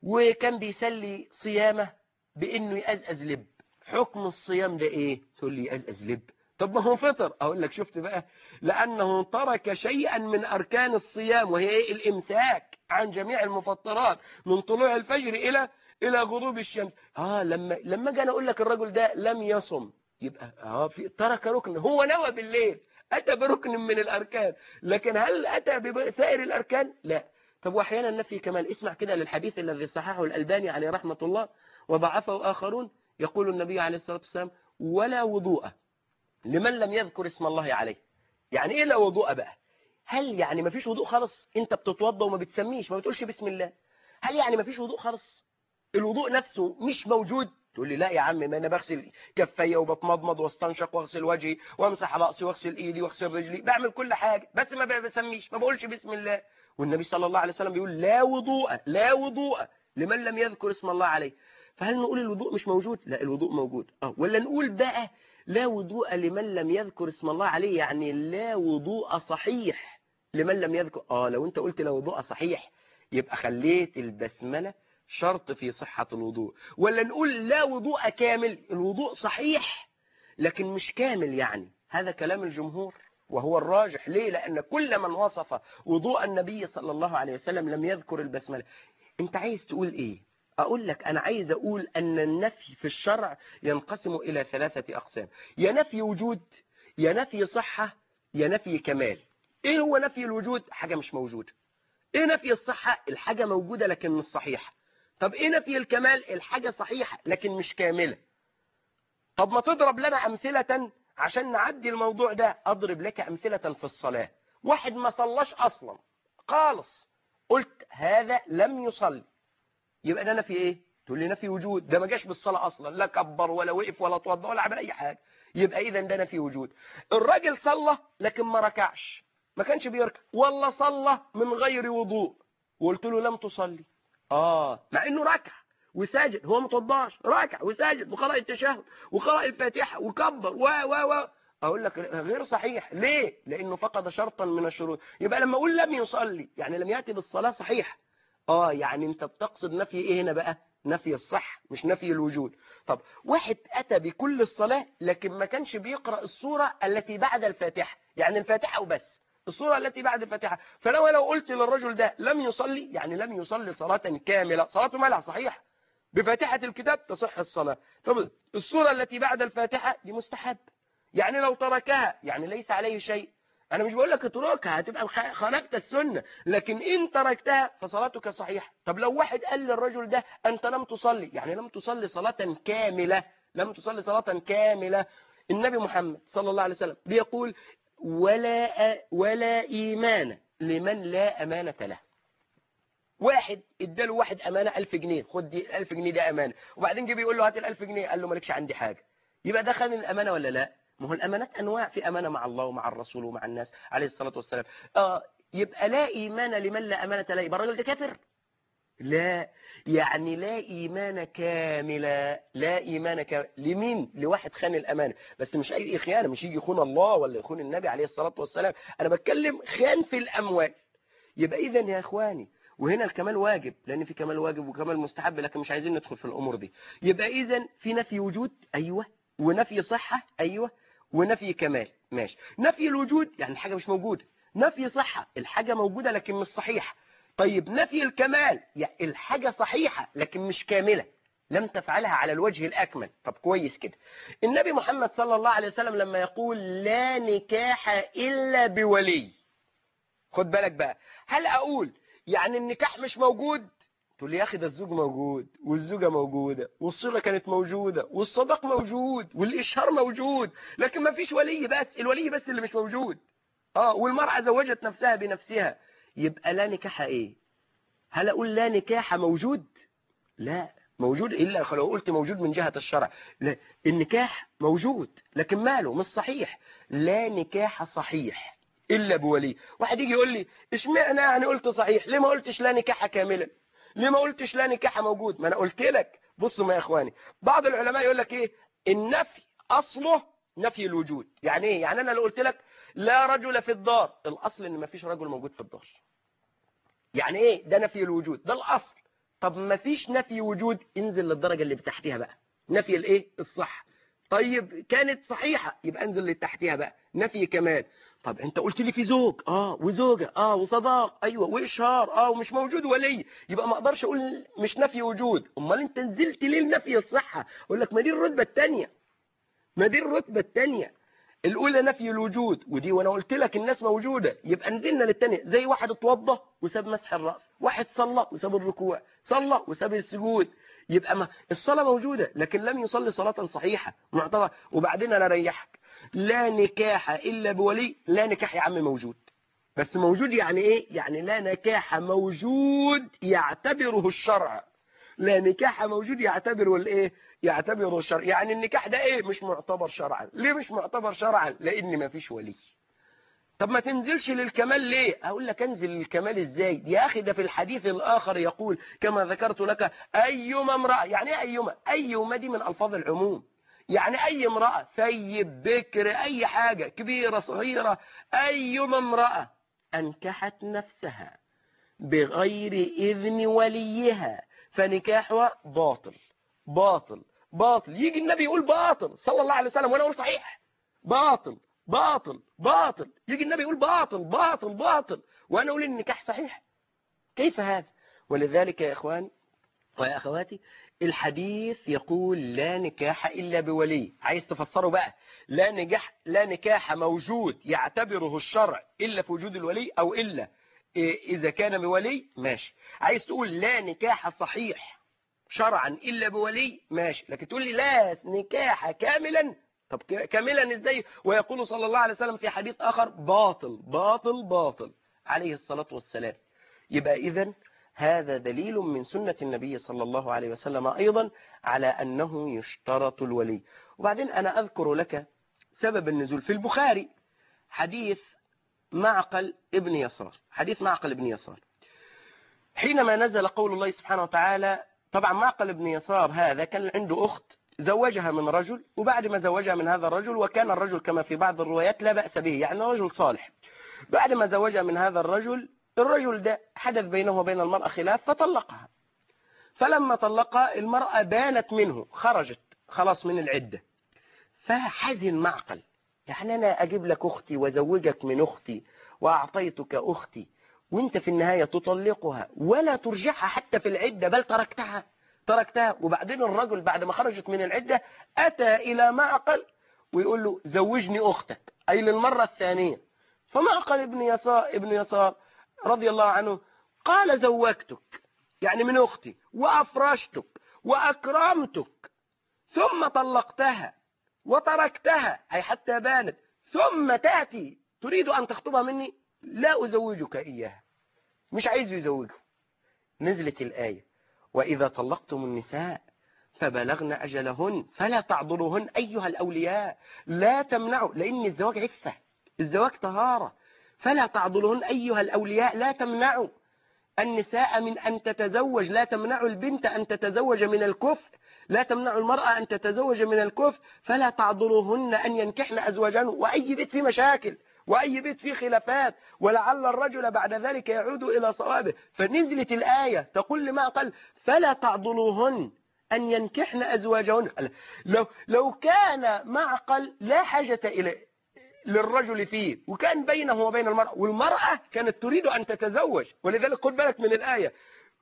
وكان بيسلي صيامه بإنه يأزأز لب. حكم الصيام ده إيه؟ تقول لي يأزأز لب طب ما هو فطر. أقول لك شفت بقى لأنه ترك شيئا من أركان الصيام وهي إيه؟ الإمساك عن جميع المفطرات من طلوع الفجر إلى إلى غروب الشمس. آه لما لما أجي أنا أقول لك الرجل ده لم يصم. يبقى آه في ترك ركن. هو نوى بالليل. أتى بركن من الأركان. لكن هل أتى بسائر الأركان؟ لا. طب واحيانا النفي كمان اسمع كده للحديث الذي صححه الألباني عليه رحمة الله وضعفه آخرون. يقول النبي عليه الصلاة والسلام ولا وضوء لمن لم يذكر اسم الله عليه. يعني إيه لا وضوء بقى؟ هل يعني ما فيش وضوء خالص؟ أنت بتتوضى وما بتسميش ما بتقولش بسم الله. هل يعني ما فيش وضوء خالص؟ الوضوء نفسه مش موجود. تقول لي لا يا عم ما أنا بغسل كفي وبتمضمض واستنشق واغسل وجهي وامسح رأسي واغسل إيدي واغسل رجلي. بعمل كل حاجة بس ما بسميش ما بقولش بسم الله. والنبي صلى الله عليه وسلم بيقول لا وضوء لا وضوء لمن لم يذكر اسم الله عليه. فهل نقول الوضوء مش موجود؟ لا الوضوء موجود. آه. ولا نقول بقى لا وضوء لمن لم يذكر اسم الله عليه يعني لا وضوء صحيح لمن لم يذكر. آه لو أنت قلت لا وضوء صحيح يبقى خليت البسملة شرط في صحة الوضوء. ولا نقول لا وضوء كامل الوضوء صحيح لكن مش كامل يعني. هذا كلام الجمهور وهو الراجح. ليه؟ لأن كل من وصف وضوء النبي صلى الله عليه وسلم لم يذكر البسملة. أنت عايز تقول إيه؟ أقول لك أنا عايز أقول أن النفي في الشرع ينقسم إلى ثلاثة أقسام يا نفي وجود يا نفي صحة يا نفي كمال. إيه هو نفي الوجود؟ حاجة مش موجودة. إيه نفي الصحة؟ الحاجة موجودة لكن مش صحيحة. طب إيه نفي الكمال؟ الحاجة صحيحة لكن مش كاملة. طب ما تضرب لنا أمثلة عشان نعدي الموضوع ده. أضرب لك أمثلة في الصلاة. واحد ما صلاش أصلا. خالص. قلت هذا لم يصلي. يبقى ده نفي إيه؟ تقول لي نفي وجود. ده ما جاش بالصلاة أصلا. لا كبر ولا وقف ولا توضى ولا عمل أي حاجة. يبقى إذا ده نفي وجود. الراجل صلى لكن ما ركعش. ما كانش بيركع. ولا صلى من غير وضوء. وقلت له لم تصلي. آه. مع إنه ركع. وساجد. هو ما توضاش. ركع وساجد. وقرأ التشهد. وقرأ الفاتحة. وكبر. و و و. أقول لك غير صحيح. ليه؟ لأنه فقد شرطا من الشروط. يبقى لما أقول لم يصلي. يعني لم يأتي بالصلاة صحيح آه يعني أنت بتقصد نفي إيه هنا بقى؟ نفي الصح مش نفي الوجود. طب واحد أتى بكل الصلاة لكن ما كانش بيقرأ الصورة التي بعد الفاتحة يعني الفاتحة وبس الصورة التي بعد الفاتحة. فلو لو قلت للرجل ده لم يصلي يعني لم يصلي صلاة كاملة صلاته مالها صحيح؟ بفاتحة الكتاب تصح الصلاة. طب الصورة التي بعد الفاتحة دي مستحب يعني لو تركها يعني ليس عليه شيء. أنا مش بقول لك اتركها هتبقى خالفت السنة. لكن إن تركتها فصلاتك صحيحة. طب لو واحد قال للرجل ده أنت لم تصلي يعني لم تصلي صلاة كاملة لم تصلي صلاة كاملة النبي محمد صلى الله عليه وسلم بيقول ولا ولا إيمان لمن لا أمانة له. واحد اداله واحد أمانة ألف جنيه خد دي الألف جنيه ده أمانة. وبعدين جه بيقول له هات الألف جنيه قال له مالكش عندي حاجة. يبقى ده خان الأمانة ولا لا؟ ما هو الأمانات أنواع في أمانة مع الله ومع الرسول ومع الناس عليه الصلاة والسلام. آه يبقى لا إيمان لمن لا أمانة له يبقى الراجل ده كافر. لا يعني لا إيمان كاملة لا إيمان كاملة لمين؟ لواحد خان الأمانة. بس مش أي خيانة مش يجي يخون الله ولا يخون النبي عليه الصلاة والسلام. أنا بتكلم خان في الأموال. يبقى إذا يا إخواني وهنا الكمال واجب لأن في كمال واجب وكمال مستحب لكن مش عايزين ندخل في الأمور دي. يبقى إذا في نفي وجود أيوة. ونفي صحة أيوة. ونفي كمال. ماشي. نفي الوجود يعني الحاجة مش موجودة. نفي صحة. الحاجة موجودة لكن مش صحيحة. طيب نفي الكمال. يعني الحاجة صحيحة لكن مش كاملة. لم تفعلها على الوجه الأكمل. طب كويس كده. النبي محمد صلى الله عليه وسلم لما يقول لا نكاح إلا بولي. خد بالك بقى. هل أقول يعني النكاح مش موجود؟ تقول لي يا أخي ده الزوج موجود والزوجة موجودة والصيغة كانت موجودة والصداق موجود والإشهار موجود لكن ما فيش ولي بس الولي بس اللي مش موجود. آه والمرأة زوجت نفسها بنفسها. يبقى لا نكاح إيه؟ هل أقول لا نكاح موجود؟ لا موجود إلا لو قلت موجود من جهة الشرع. لا النكاح موجود لكن ماله؟ مش صحيح. لا نكاح صحيح إلا بولي. واحد يجي يقول لي إشمعنى يعني قلت صحيح؟ ليه ما قلتش لا نكاح كاملا؟ ليه ما قلتش لا نكاح موجود؟ ما أنا قلت لك. بصوا يا إخواني بعض العلماء يقول لك إيه؟ النفي أصله نفي الوجود. يعني إيه؟ يعني أنا لو قلت لك لا رجل في الدار الأصل إن ما فيش رجل موجود في الدار. يعني إيه؟ ده نفي الوجود. ده الأصل. طب ما فيش نفي وجود انزل للدرجة اللي بتحتها بقى. نفي الإيه؟ الصح. طيب كانت صحيحة يبقى انزل اللي تحتها بقى. نفي كمال طب انت قلت لي في زوج. آه وزوجة. آه وصداق. أيوه وإشهار. آه ومش موجود ولي. يبقى ما أقدرش أقول مش نفي وجود. أمال أنت نزلت ليه لنفي الصحة؟ أقول لك ما دي الرتبة الثانية ما دي الرتبة الثانية الأولى نفي الوجود. ودي وأنا قلت لك الناس موجودة. يبقى نزلنا للتانية. زي واحد اتوضى وساب مسح الرأس. واحد صلى وساب الركوع. صلى وساب السجود. يبقى ما الصلاة موجودة لكن لم يصلي صلاة صحيحة. معتبر. وبعدين أنا ريحك. لا نكاح إلا بولي لا نكاح يا عم موجود. بس موجود يعني إيه؟ يعني لا نكاح موجود يعتبره الشرع. لا نكاح موجود يعتبره الإيه؟ يعتبره الشرع. يعني النكاح ده إيه؟ مش معتبر شرعا. ليه مش معتبر شرعا؟ لأن ما فيش ولي. طب ما تنزلش للكمال ليه؟ أقول لك أنزل للكمال إزاي؟ يا أخي ده في الحديث الآخر يقول كما ذكرت لك أيما امرأة يعني إيه أيما؟ أيما دي من ألفاظ العموم. يعني أي امرأة ثيب بكر أي حاجة كبيرة صغيرة أيما امرأة أنكحت نفسها بغير إذن وليها فنكاحها باطل باطل باطل. يجي النبي يقول باطل صلى الله عليه وسلم وأنا أقول صحيح. باطل باطل باطل. يجي النبي يقول باطل باطل باطل. وأنا أقول النكاح صحيح. كيف هذا؟ ولذلك يا اخواني ويا أخواتي الحديث يقول لا نكاح إلا بولي. عايز تفسره بقى. لا نجاح لا نكاح موجود يعتبره الشرع إلا في وجود الولي أو إلا إذا كان بولي ماشي. عايز تقول لا نكاح صحيح شرعا إلا بولي ماشي. لكن تقول لي لا نكاح كاملا طب كاملا إزاي؟ ويقول صلى الله عليه وسلم في حديث آخر باطل باطل باطل. عليه الصلاة والسلام. يبقى إذن هذا دليل من سنة النبي صلى الله عليه وسلم أيضا على أنه يشترط الولي. وبعدين أنا أذكر لك سبب النزول في البخاري حديث معقل ابن يسار. حديث معقل ابن يسار. حينما نزل قول الله سبحانه وتعالى طبعا معقل ابن يسار هذا كان عنده أخت زوجها من رجل وبعد ما زوجها من هذا الرجل وكان الرجل كما في بعض الروايات لا بأس به يعني رجل صالح. بعد ما زوجها من هذا الرجل الرجل ده حدث بينه وبين المرأة خلاف فطلقها. فلما طلقها المرأة بانت منه خرجت خلاص من العدة. فحزن معقل. يعني أنا أجيب لك أختي وزوجك من أختي وأعطيتك أختي وأنت في النهاية تطلقها ولا ترجعها حتى في العدة بل تركتها. تركتها. وبعدين الرجل بعد ما خرجت من العدة أتى إلى معقل ويقول له زوجني أختك. أي للمرة الثانية. فمعقل ابن يسار, ابن يسار رضي الله عنه قال زوجتك يعني من أختي وأفرشتك وأكرمتك ثم طلقتها وتركتها أي حتى بانت ثم تأتي تريد أن تخطبها مني؟ لا أزوجك إياها. مش عايز يزوجه. نزلت الآية وإذا طلقتم النساء فبلغن أجلهن فلا تعضلوهن أيها الأولياء لا تمنعوا لأن الزواج عفة الزواج طهارة. فلا تعضلوهن أيها الأولياء لا تمنعوا النساء من أن تتزوج لا تمنعوا البنت أن تتزوج من الكفر لا تمنع المرأة أن تتزوج من الكفر فلا تعضلوهن أن ينكحن أزواجهن وأي بيت فيه مشاكل وأي بيت فيه خلافات ولعل الرجل بعد ذلك يعود إلى صوابه. فنزلت الآية تقول لما قال فلا تعضلوهن أن ينكحن أزواجهن لو, لو كان معقل لا حاجة إليه. للرجل فيه. وكان بينه وبين المرأة والمرأة كانت تريد أن تتزوج. ولذلك خد بالك من الآية.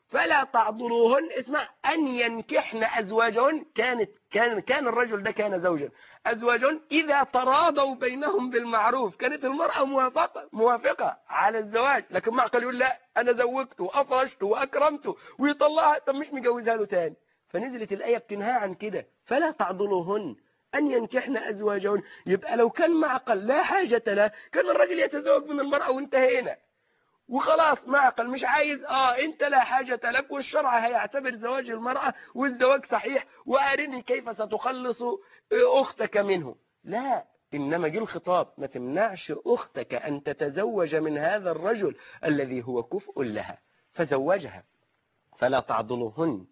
فلا تعضلوهن. اسمع أن ينكحن أزواجهن. كانت كان كان الرجل ده كان زوجا. أزواجهن إذا تراضوا بينهم بالمعروف. كانت المرأة موافقة موافقة على الزواج. لكن معقل يقول لا أنا زوجته وأفرشته وأكرمته ويطلعها طب مش مجوزها له تاني. فنزلت الآية بتنهى عن كده. فلا تعضلوهن. أن ينكحن أزواجهن. يبقى لو كان معقل لا حاجة له كان الرجل يتزوج من المرأة وانتهينا. وخلاص معقل مش عايز آه أنت لا حاجة لك والشرع هيعتبر زواج المرأة والزواج صحيح. وأرني كيف ستخلص أختك منه. لا إنما جه الخطاب ما تمنعش أختك أن تتزوج من هذا الرجل الذي هو كفء لها. فزوجها. فلا تعضلوهن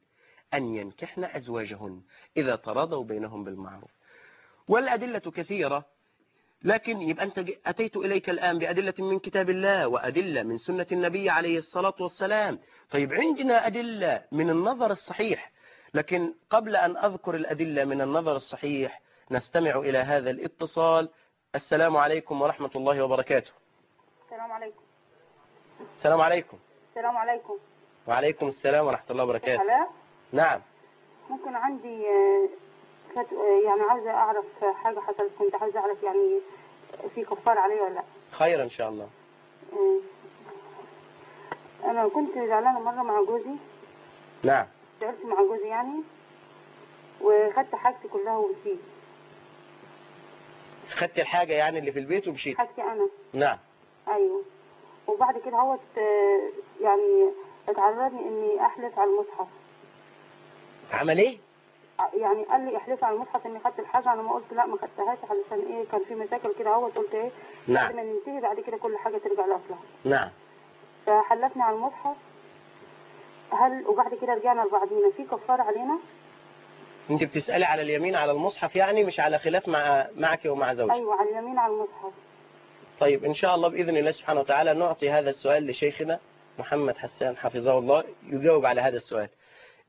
أن ينكحن أزواجهن إذا تراضوا بينهم بالمعروف. والأدلة كثيرة. لكن يبقى أنت أتيت إليك الآن بأدلة من كتاب الله وأدلة من سنة النبي عليه الصلاة والسلام. طيب عندنا أدلة من النظر الصحيح. لكن قبل أن أذكر الأدلة من النظر الصحيح نستمع إلى هذا الاتصال. السلام عليكم ورحمة الله وبركاته. السلام عليكم. السلام عليكم. السلام عليكم. وعليكم السلام ورحمة الله وبركاته. نعم. ممكن عندي آه، يعني عايزة أعرف حاجة حصلت كنت عايزة أعرف يعني في كفار عليه ولا لأ. خير إن شاء الله. آه، أنا كنت زعلانة مرة مع جوزي. نعم زعلت مع جوزي يعني وخدت حاجتي كلها ومشيت. خدت الحاجة يعني اللي في البيت ومشيت؟ حاجتي أنا. نعم أيوه. وبعد كده آه، يعني اتعرضني إني أحلف على المصحف. عمل إيه؟ يعني قال لي احلفي على المصحف اني خدت الحاجة أنا ما قلت لا ما خدتهاش علشان إيه كان في مشاكل كده اهوت قلت إيه نعم. بعد ما ننتهي بعد كده كل حاجة ترجع لاصلها نعم. فحلفنا على المصحف. هل وبعد كده رجعنا لبعضينا في كفاره علينا؟ أنت بتسألي على اليمين على المصحف يعني مش على خلاف مع معك ومع زوجك. أيوه على اليمين على المصحف. طيب إن شاء الله بإذن الله سبحانه وتعالى نعطي هذا السؤال لشيخنا محمد حسان حفظه الله يجاوب على هذا السؤال.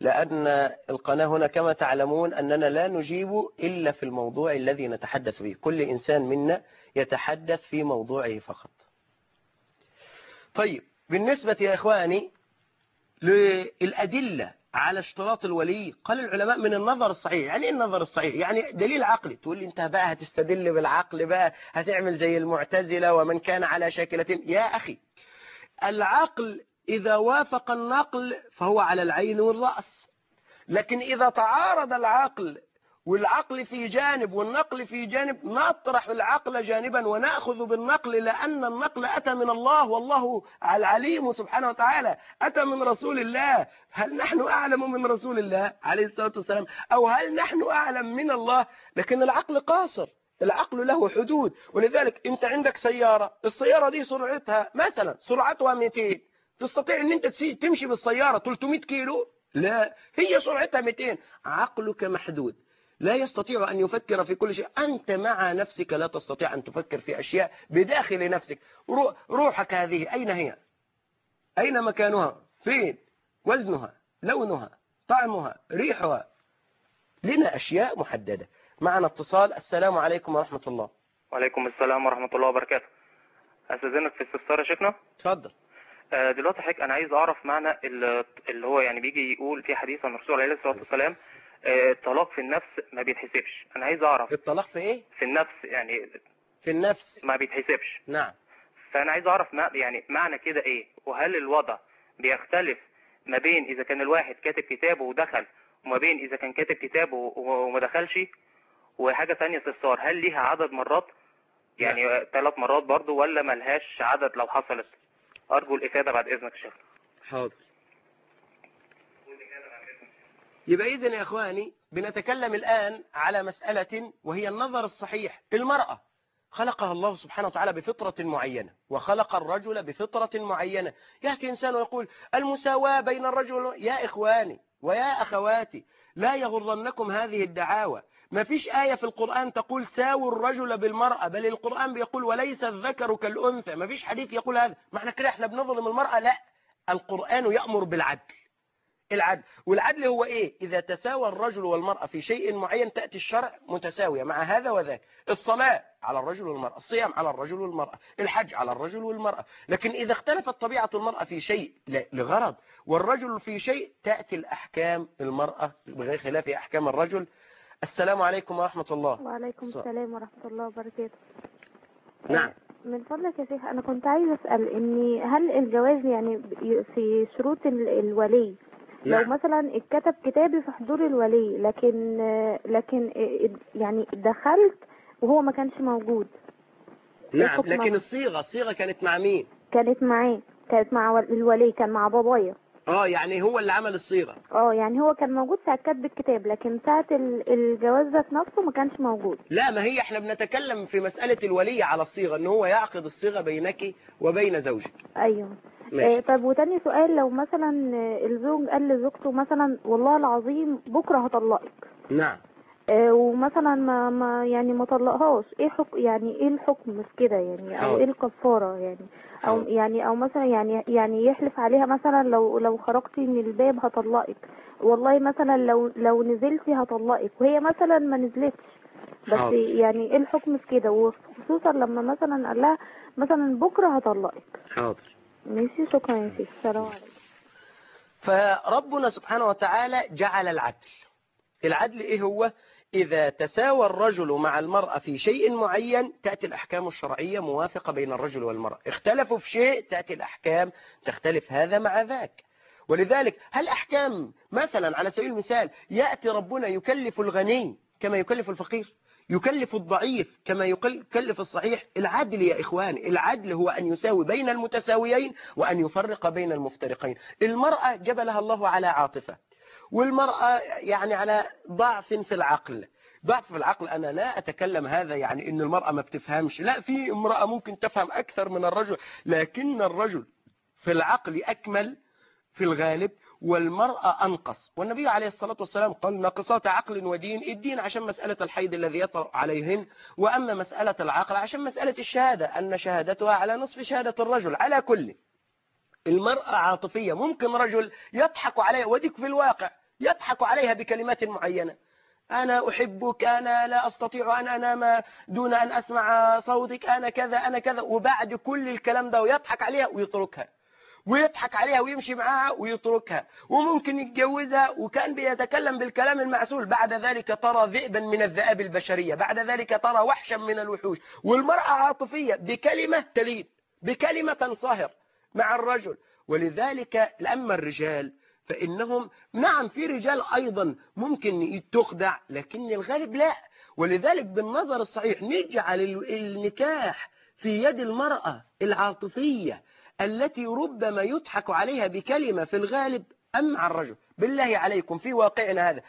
لأن القناة هنا كما تعلمون أننا لا نجيب إلا في الموضوع الذي نتحدث به. كل إنسان منا يتحدث في موضوعه فقط. طيب بالنسبة يا إخواني للأدلة على اشتراط الولي قال العلماء من النظر الصحيح. يعني إيه النظر الصحيح؟ يعني دليل عقلي. تقول لي انت بقى هتستدل بالعقل بقى هتعمل زي المعتزلة ومن كان على شاكلة. يا أخي العقل إذا وافق النقل فهو على العين والرأس. لكن إذا تعارض العقل والعقل في جانب والنقل في جانب نطرح العقل جانبا ونأخذ بالنقل لأن النقل أتى من الله والله العليم سبحانه وتعالى. أتى من رسول الله. هل نحن أعلم من رسول الله عليه الصلاة والسلام؟ أو هل نحن أعلم من الله؟ لكن العقل قاصر. العقل له حدود. ولذلك أنت عندك سيارة. السيارة دي سرعتها مثلا سرعتها 200 تستطيع إن أنت تمشي بالسيارة 300 كيلو؟ لا. هي سرعتها 200 عقلك محدود. لا يستطيع أن يفكر في كل شيء. أنت مع نفسك لا تستطيع أن تفكر في أشياء بداخل نفسك. رو- روحك هذه أين هي؟ أين مكانها؟ فين؟ وزنها لونها طعمها ريحها. لنا أشياء محددة. معنا اتصال. السلام عليكم ورحمة الله. وعليكم السلام ورحمة الله وبركاته. أستاذنك في استفسار يا شيخنا؟ تفضل. آه، دلوقتي حضرتك أنا عايز أعرف معنى ال- اللي هو يعني بيجي يقول في حديث عن الرسول عليه الصلاة والسلام آه، الطلاق في النفس ما بيتحسبش. أنا عايز أعرف. الطلاق في إيه؟ في النفس يعني في النفس. ما بيتحسبش. نعم. فأنا عايز أعرف ما يعني معنى كده إيه؟ وهل الوضع بيختلف ما بين إذا كان الواحد كاتب كتابه ودخل وما بين إذا كان كاتب كتابه وما دخلش؟ وحاجة ثانية استفسار هل ليها عدد مرات؟ يعني ثلاث مرات برضو ولا ملهاش عدد لو حصلت؟ أرجو الإفادة بعد إذنك شيخ. حاضر. يبقى إذن يا إخواني بنتكلم الآن على مسألة وهي النظر الصحيح. المرأة خلقها الله سبحانه وتعالى بفطرة معينة وخلق الرجل بفطرة معينة. يأتي إنسان ويقول المساواة بين الرجل يا إخواني ويا أخواتي لا يغرنكم هذه الدعاوى. ما فيش آية في القرآن تقول ساووا الرجل بالمرأة بل القرآن بيقول وليس الذكر كالأنثى. ما فيش حديث يقول هذا. معنى كده إحنا بنظلم المرأة لا. القرآن يأمر بالعدل. العدل. والعدل هو إيه؟ إذا تساوى الرجل والمرأة في شيء معين تأتي الشرع متساوية مع هذا وذاك. الصلاة على الرجل والمرأة الصيام على الرجل والمرأة الحج على الرجل والمرأة. لكن إذا اختلفت طبيعة المرأة في شيء لغرض. والرجل في شيء تأتي الأحكام المرأة بغير خلاف أحكام الرجل السلام عليكم ورحمة الله. وعليكم ص- السلام ورحمة الله وبركاته. نعم. آه، من فضلك يا شيخ أنا كنت عايزة أسأل إن هل الجواز يعني في شروط ال- الولي؟ لو نعم. مثلا اتكتب كتابي في حضور الولي لكن آه، لكن آه، يعني دخلت وهو ما كانش موجود. نعم لكن؟ الصيغة الصيغة كانت مع مين؟ كانت معاه كانت مع ول- الولي كان مع بابايا. آه يعني هو اللي عمل الصيغة. آه يعني هو كان موجود ساعة كتب الكتاب لكن ساعة ال- الجواز ذات نفسه ما كانش موجود. لا ما هي إحنا بنتكلم في مسألة الولي على الصيغة إن هو يعقد الصيغة بينك وبين زوجك. أيوه. ماشي. آه، طب وتاني سؤال لو مثلا آه، الزوج قال لزوجته مثلا والله العظيم بكرة هطلقك. نعم. ومثلا ما, ما يعني ما طلقهاش. إيه حكم يعني إيه الحكم في كده يعني؟ أو. إيه الكفارة يعني؟ أو. يعني أو مثلا يعني يعني يحلف عليها مثلا لو لو خرجتي من الباب هطلقك. والله مثلا لو لو نزلتي هطلقك. وهي مثلا ما نزلتش. بس حاضر. يعني إيه الحكم في كده؟ وخصوصا لما مثلا قال لها مثلا بكرة هطلقك. حاضر. ماشي. شكرا يا شيخ. السلام عليكم. فربنا سبحانه وتعالى جعل العدل. العدل إيه هو؟ إذا تساوى الرجل مع المرأة في شيء معين تأتي الأحكام الشرعية موافقة بين الرجل والمرأة. اختلفوا في شيء تأتي الأحكام تختلف هذا مع ذاك. ولذلك هل أحكام مثلا على سبيل المثال يأتي ربنا يكلف الغني كما يكلف الفقير يكلف الضعيف كما يكلف الصحيح العدل يا إخوان العدل هو أن يساوي بين المتساويين وأن يفرق بين المفترقين. المرأة جبلها الله على عاطفة. والمرأة يعني على ضعف في العقل. ضعف في العقل أنا لا أتكلم هذا يعني إن المرأة ما بتفهمش. لا في امرأة ممكن تفهم أكثر من الرجل لكن الرجل في العقل أكمل في الغالب والمرأة أنقص. والنبي عليه الصلاة والسلام قال ناقصات عقل ودين الدين عشان مسألة الحيض الذي يطرأ عليهن وأما مسألة العقل عشان مسألة الشهادة أن شهادتها على نصف شهادة الرجل على كل. المرأة عاطفية ممكن رجل يضحك عليها وديك في الواقع يضحك عليها بكلمات معينة. أنا أحبك أنا لا أستطيع أن أنام دون أن أسمع صوتك أنا كذا أنا كذا. وبعد كل الكلام ده ويضحك عليها ويتركها. ويضحك عليها ويمشي معاها ويتركها. وممكن يتجوزها وكان بيتكلم بالكلام المعسول. بعد ذلك ترى ذئبا من الذئاب البشرية. بعد ذلك ترى وحشا من الوحوش. والمرأة عاطفية بكلمة تلين بكلمة تنصهر مع الرجل. ولذلك لأما الرجال فإنهم نعم في رجال أيضا ممكن تخدع لكن الغالب لا. ولذلك بالنظر الصحيح نجعل ال- النكاح في يد المرأة العاطفية التي ربما يضحك عليها بكلمة في الغالب أم على الرجل. بالله عليكم في واقعنا هذا.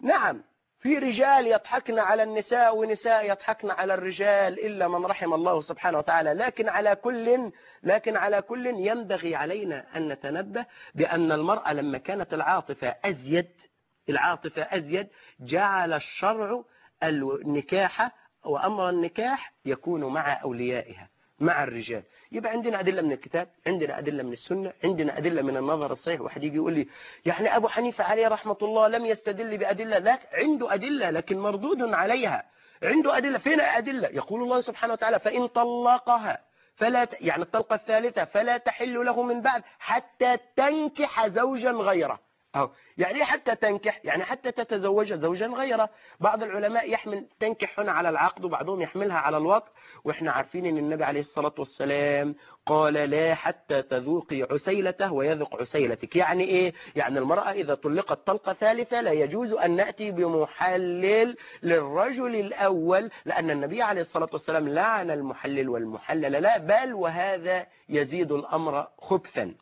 نعم في رجال يضحكن على النساء ونساء يضحكن على الرجال إلا من رحم الله سبحانه وتعالى. لكن على كل لكن على كل ينبغي علينا أن نتنبه بأن المرأة لما كانت العاطفة أزيد العاطفة أزيد جعل الشرع النكاح وأمر النكاح يكون مع أوليائها. مع الرجال. يبقى عندنا أدلة من الكتاب عندنا أدلة من السنة عندنا أدلة من النظر الصحيح. واحد يجي يقول لي يعني أبو حنيفة عليه رحمة الله لم يستدل بأدلة لا عنده أدلة لكن مردود عليها. عنده أدلة فين أدلة يقول الله سبحانه وتعالى فإن طلقها فلا ت... يعني الطلقة الثالثة فلا تحل له من بعد حتى تنكح زوجا غيره. أو يعني إيه حتى تنكح يعني حتى تتزوج زوجا غيره. بعض العلماء يحمل تنكح هنا على العقد وبعضهم يحملها على الوقت. وإحنا عارفين إن النبي عليه الصلاة والسلام قال لا حتى تذوقي عسيلته ويذق عسيلتك. يعني إيه؟ يعني المرأة إذا طلقت طلقة ثالثة لا يجوز أن نأتي بمحلل للرجل الأول لأن النبي عليه الصلاة والسلام لعن المحلل والمحلل. لا بل وهذا يزيد الأمر خبثا.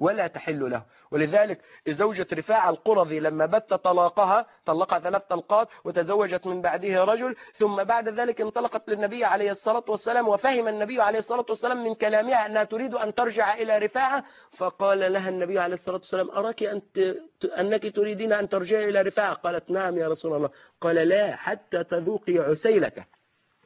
ولا تحل له. ولذلك زوجة رفاعة القرظي لما بت طلاقها طلقها ثلاث طلقات وتزوجت من بعده رجل ثم بعد ذلك انطلقت للنبي عليه الصلاة والسلام وفهم النبي عليه الصلاة والسلام من كلامها أنها تريد أن ترجع إلى رفاعة فقال لها النبي عليه الصلاة والسلام أراك أنت أنك تريدين أن ترجعي إلى رفاعة؟ قالت نعم يا رسول الله. قال لا حتى تذوقي عسيلته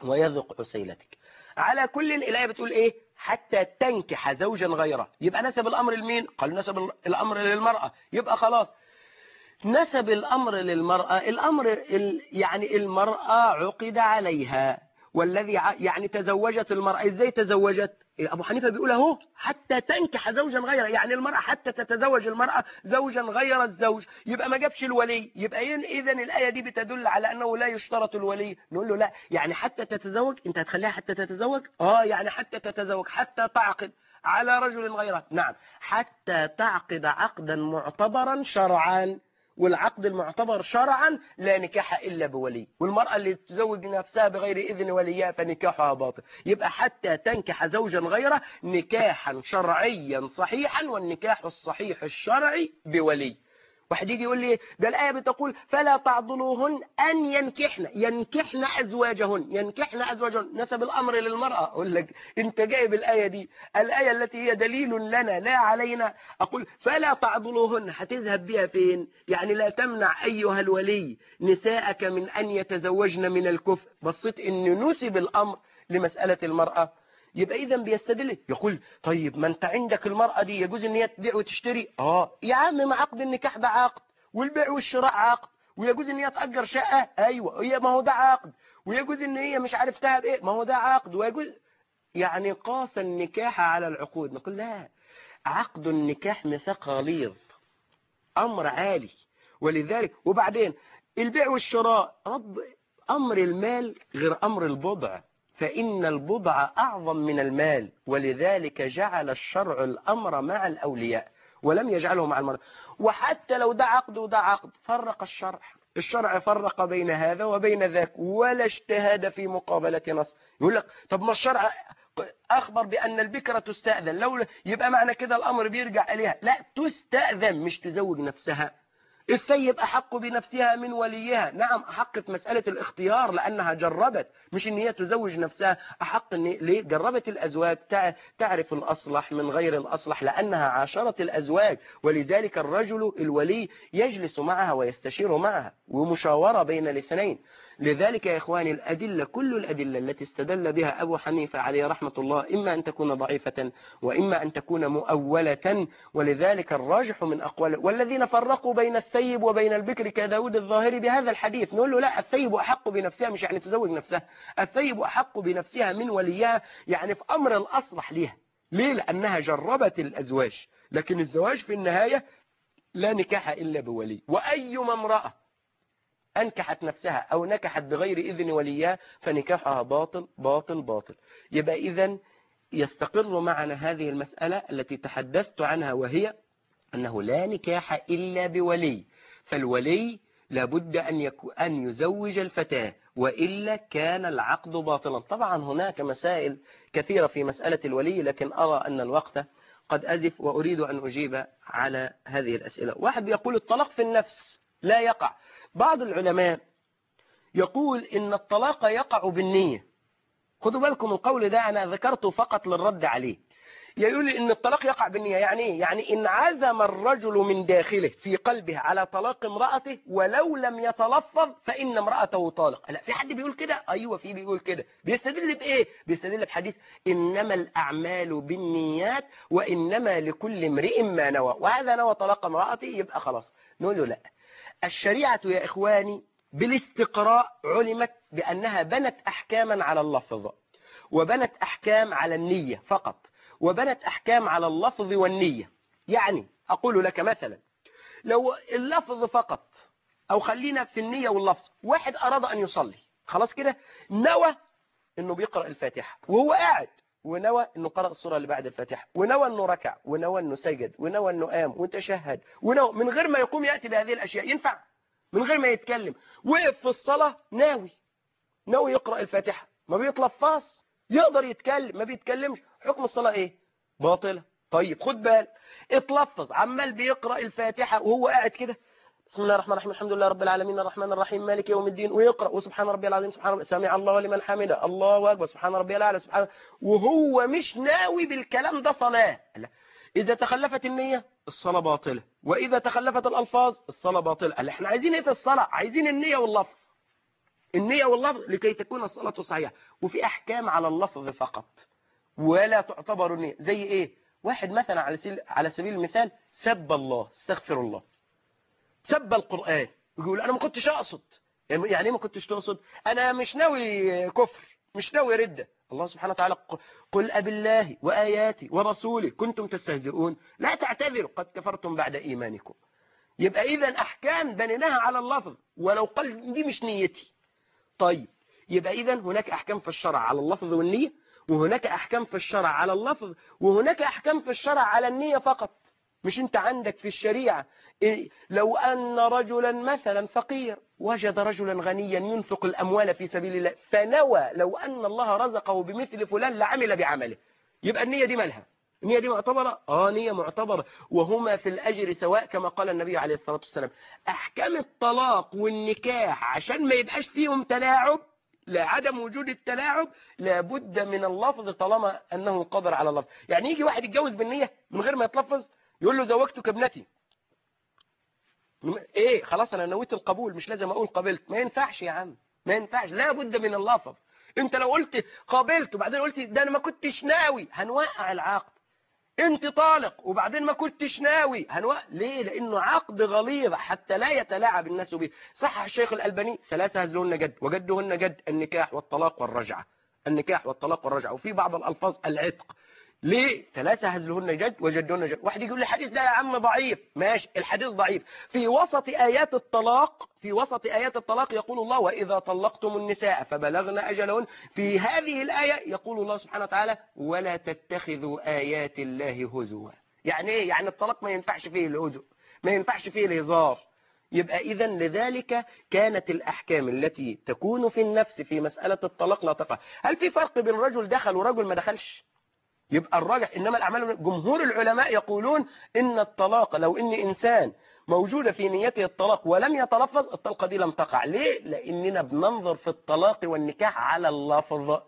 ويذوق عسيلتك. على كل الآية بتقول إيه؟ حتى تنكح زوجا غيره. يبقى نسب الأمر لمين؟ قال نسب الأمر للمرأة. يبقى خلاص. نسب الأمر للمرأة الأمر ال... يعني المرأة عقد عليها. والذي. يعني تزوجت المرأة. إزاي تزوجت؟ أبو حنيفة بيقول أهو حتى تنكح زوجا غيره يعني المرأة حتى تتزوج المرأة زوجا غير الزوج يبقى ما جابش الولي يبقى إذا الآية دي بتدل على أنه لا يشترط الولي. نقول له لا يعني حتى تتزوج أنت هتخليها حتى تتزوج؟ آه يعني حتى تتزوج حتى تعقد على رجل غيره نعم حتى تعقد عقدا معتبرا شرعا. والعقد المعتبر شرعا لا نكاح إلا بولي والمرأة اللي تزوج نفسها بغير إذن وليها فنكاحها باطل. يبقى حتى تنكح زوجا غيره نكاحا شرعيا صحيحا والنكاح الصحيح الشرعي بولي. واحد يجي يقول لي ده الآية بتقول فلا تعضلوهن أن ينكحن. ينكحن أزواجهن ينكحن أزواجهن. نسب الأمر للمرأة. أقول لك أنت جايب الآية دي. الآية التي هي دليل لنا لا علينا. أقول فلا تعضلوهن. هتذهب بها فين؟ يعني لا تمنع أيها الولي نساءك من أن يتزوجن من الكفر. بصيت أن نسب الأمر لمسألة المرأة. يبقى اذا بيستدل. يقول طيب ما أنت عندك المرأة دي يجوز إن هي تبيع وتشتري؟ آه. يا عم ما عقد النكاح ده عقد والبيع والشراء عقد ويجوز إن هي تأجر شقة؟ أيوه. هي ما هو ده عقد. ويجوز إن هي مش عارف تهب إيه؟ ما هو ده عقد. ويجوز يعني قاس النكاح على العقود. نقول لا عقد النكاح ميثاق غليظ أمر عالي. ولذلك وبعدين البيع والشراء رب أمر المال غير أمر البضع فإن البضع أعظم من المال ولذلك جعل الشرع الأمر مع الأولياء ولم يجعله مع المرأة وحتى لو ده عقد وده عقد فرق الشرع. الشرع فرق بين هذا وبين ذاك ولا اجتهاد في مقابلة نص يقول لك طب ما الشرع أخبر بأن البكرة تستأذن. لو يبقى معنى كده الأمر بيرجع إليها. لا تستأذن مش تزوج نفسها. الثيب أحق بنفسها من وليها. نعم أحق في مسألة الاختيار لأنها جربت مش إن هي تزوج نفسها. أحق ليه جربت الأزواج تعرف الأصلح من غير الأصلح لأنها عاشرت الأزواج. ولذلك الرجل الولي يجلس معها ويستشير معها ومشاورة بين الاثنين. لذلك يا إخواني الأدلة كل الأدلة التي استدل بها أبو حنيفة عليه رحمة الله إما أن تكون ضعيفة وإما أن تكون مؤولة ولذلك الراجح من أقوال والذين فرقوا بين الثيب وبين البكر كداود الظاهري بهذا الحديث نقول له لا الثيب أحق بنفسها مش يعني تزوج نفسها الثيب أحق بنفسها من وليها يعني في أمر الأصلح لها ليه؟ لأنها جربت الأزواج لكن الزواج في النهاية لا نكاح إلا بولي وأيما امرأة أنكحت نفسها أو نكحت بغير إذن وليها فنكاحها باطل باطل باطل. يبقى إذن يستقر معنا هذه المسألة التي تحدثت عنها وهي أنه لا نكاح إلا بولي. فالولي لابد أن, يكو أن يزوج الفتاة وإلا كان العقد باطلا. طبعا هناك مسائل كثيرة في مسألة الولي لكن أرى أن الوقت قد أزف وأريد أن أجيب على هذه الأسئلة. واحد يقول الطلاق في النفس لا يقع. بعض العلماء يقول إن الطلاق يقع بالنية. خدوا بالكم القول ده أنا ذكرته فقط للرد عليه. يقول إن الطلاق يقع بالنية. يعني إيه؟ يعني إن عزم الرجل من داخله في قلبه على طلاق امرأته ولو لم يتلفظ فإن امرأته طالق. لا في حد بيقول كده؟ أيوة في بيقول كده. بيستدل بإيه؟ بيستدل بحديث إنما الأعمال بالنيات وإنما لكل امرئ ما نوى. وهذا نوى طلاق امرأته يبقى خلاص. نقول له لا. الشريعة يا إخواني بالاستقراء علمت بأنها بنت أحكاما على اللفظ وبنت أحكام على النية فقط وبنت أحكام على اللفظ والنية. يعني أقول لك مثلا لو اللفظ فقط أو خلينا في النية واللفظ واحد أراد أن يصلي خلاص كده نوى أنه بيقرأ الفاتحة وهو قاعد. ونوى أنه قرأ السورة اللي بعد الفاتحة ونوى أنه ركع ونوى أنه سجد ونوى أنه قام وتشهد ونوى من غير ما يقوم يأتي بهذه الأشياء ينفع؟ من غير ما يتكلم. وقف في الصلاة ناوي ناوي يقرأ الفاتحة. ما بيتلفظ يقدر يتكلم ما بيتكلمش. حكم الصلاة إيه؟ باطلة. طيب خد بال. اتلفظ عمال بيقرأ الفاتحة وهو قاعد كده. بسم الله الرحمن الرحيم. الحمد لله رب العالمين. الرحمن الرحيم. مالك يوم الدين. ويقرأ وسبحان ربي العظيم. سبحان ربي. سمع الله لمن حمده. الله أكبر. سبحان ربي الأعلى. سبحان وهو مش ناوي بالكلام ده صلاة. لا. إذا تخلفت النية الصلاة باطلة. وإذا تخلفت الألفاظ الصلاة باطلة. قال إحنا عايزين إيه في الصلاة؟ عايزين النية واللفظ. النية واللفظ لكي تكون الصلاة صحيحة. وفي أحكام على اللفظ فقط. ولا تعتبر النية. زي إيه؟ واحد مثلا على سبيل المثال سب الله استغفر الله. سب القرآن. يقول أنا ما كنتش أقصد. يعني إيه ما كنتش تقصد. أنا مش ناوي كفر. مش ناوي ردة. الله سبحانه وتعالى قل أب الله وآياتي ورسوله. كنتم تستهزئون. لا تعتذروا. قد كفرتم بعد إيمانكم. يبقى إذا أحكام بنيناها على اللفظ. ولو قال دي مش نيتي. طيب. يبقى إذا هناك أحكام في الشرع على اللفظ والنية وهناك أحكام في الشرع على اللفظ وهناك أحكام في الشرع على النية فقط. مش انت عندك في الشريعة. لو أن رجلا مثلا فقير وجد رجلا غنيا ينفق الأموال في سبيل الله فنوى لو أن الله رزقه بمثل فلان لعمل بعمله. يبقى النية دي مالها؟ النية دي معتبرة؟ آه نية معتبرة. وهما في الأجر سواء كما قال النبي عليه الصلاة والسلام أحكام الطلاق والنكاح عشان ما يبقاش فيهم تلاعب لعدم وجود التلاعب لابد من اللفظ طالما أنه قادر على اللفظ. يعني يجي واحد يتجوز بالنية من غير ما يتلفظ؟ يقول له زوجتك ابنتي. إيه خلاص أنا نويت القبول مش لازم أقول قبلت. ما ينفعش يا عم ما ينفعش. لا بد من اللفظ. أنت لو قلت قابلت وبعدين قلت ده أنا ما كنتش ناوي هنوقع العقد. أنت طالق وبعدين ما كنتش ناوي هنوقع. ليه؟ لأنه عقد غليظ حتى لا يتلاعب الناس به. صح الشيخ الألباني؟ ثلاثة هزلهن جد وجدهن جد النكاح والطلاق والرجعة. النكاح والطلاق والرجعة. وفي بعض الألفاظ العتق. ليه؟ ثلاثة هزلهن جد وجدهن جد. واحد يقول لي الحديث ده يا عم ضعيف. ماشي الحديث ضعيف. في وسط آيات الطلاق في وسط آيات الطلاق يقول الله وإذا طلقتم النساء فبلغن أجلهن. في هذه الآية يقول الله سبحانه وتعالى ولا تتخذوا آيات الله هزوا. يعني إيه؟ يعني الطلاق ما ينفعش فيه الهزو ما ينفعش فيه الهزار. يبقى إذا لذلك كانت الأحكام التي تكون في النفس في مسألة الطلاق لا تقع. هل في فرق بين رجل دخل ورجل ما دخلش؟ يبقى الراجح. إنما الأعمال جمهور العلماء يقولون إن الطلاق لو إن إنسان موجودة في نيته الطلاق ولم يتلفظ الطلقة دي لم تقع. ليه؟ لأننا بننظر في الطلاق والنكاح على اللفظ.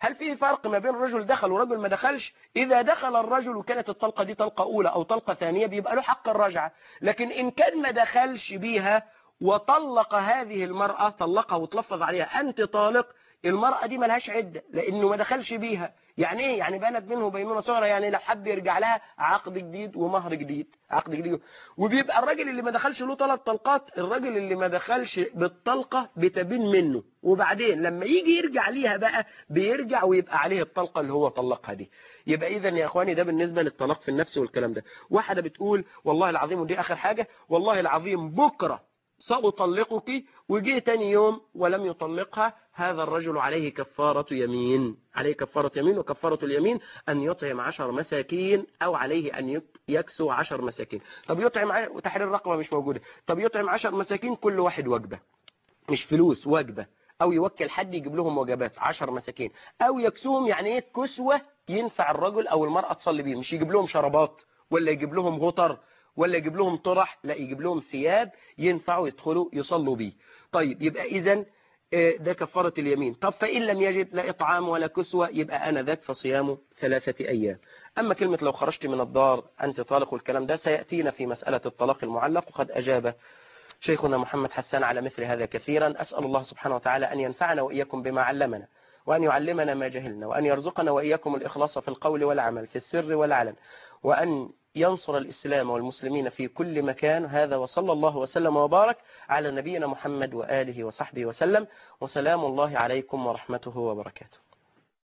هل في فرق ما بين رجل دخل ورجل ما دخلش؟ إذا دخل الرجل وكانت الطلقة دي طلقة أولى أو طلقة ثانية بيبقى له حق الرجعة. لكن إن كان ما دخلش بيها وطلق هذه المرأة طلقها وتلفظ عليها أنت طالق المرأة دي ملهاش عدة لأنه ما دخلش بيها. يعني إيه؟ يعني بنت منه بينونة صغرى يعني لو حب يرجع لها عقد جديد ومهر جديد عقد جديد. وبيبقى الراجل اللي ما دخلش له ثلاث طلقات الراجل اللي ما دخلش بالطلقة بتبين منه. وبعدين لما يجي يرجع ليها بقى بيرجع ويبقى عليه الطلقة اللي هو طلقها دي. يبقى اذا يا إخواني ده بالنسبة للطلاق في النفس والكلام ده. واحدة بتقول والله العظيم ودي آخر حاجة والله العظيم بكرة سأطلقك. وجه تاني يوم ولم يطلقها. هذا الرجل عليه كفارة يمين. عليه كفارة يمين وكفارة اليمين أن يطعم عشر مساكين أو عليه أن يك- يكسو عشر مساكين. طب يطعم وتحرير الرقبة مش موجودة. طب يطعم عشر مساكين كل واحد وجبة. مش فلوس وجبة. أو يوكل حد يجيب لهم وجبات عشر مساكين. أو يكسوهم يعني إيه؟ كسوة ينفع الرجل أو المرأة تصلي بيه مش يجيب لهم شرابات ولا يجيب لهم غطر ولا يجيب لهم طرح لا يجيب لهم ثياب ينفعوا يدخلوا يصلوا بيه. طيب يبقى إذا ده كفارة اليمين. طب فإن لم يجد لا إطعام ولا كسوة يبقى أنا ذاك فصيام ثلاثة أيام. أما كلمة لو خرجت من الدار أنت طالق والكلام ده سيأتينا في مسألة الطلاق المعلق وقد أجاب شيخنا محمد حسان على مثل هذا كثيرا. أسأل الله سبحانه وتعالى أن ينفعنا وإياكم بما علمنا وأن يعلمنا ما جهلنا وأن يرزقنا وإياكم الإخلاص في القول والعمل في السر والعلن وأن ينصر الإسلام والمسلمين في كل مكان هذا وصلى الله وسلم وبارك على نبينا محمد وآله وصحبه وسلم وسلام الله عليكم ورحمته وبركاته.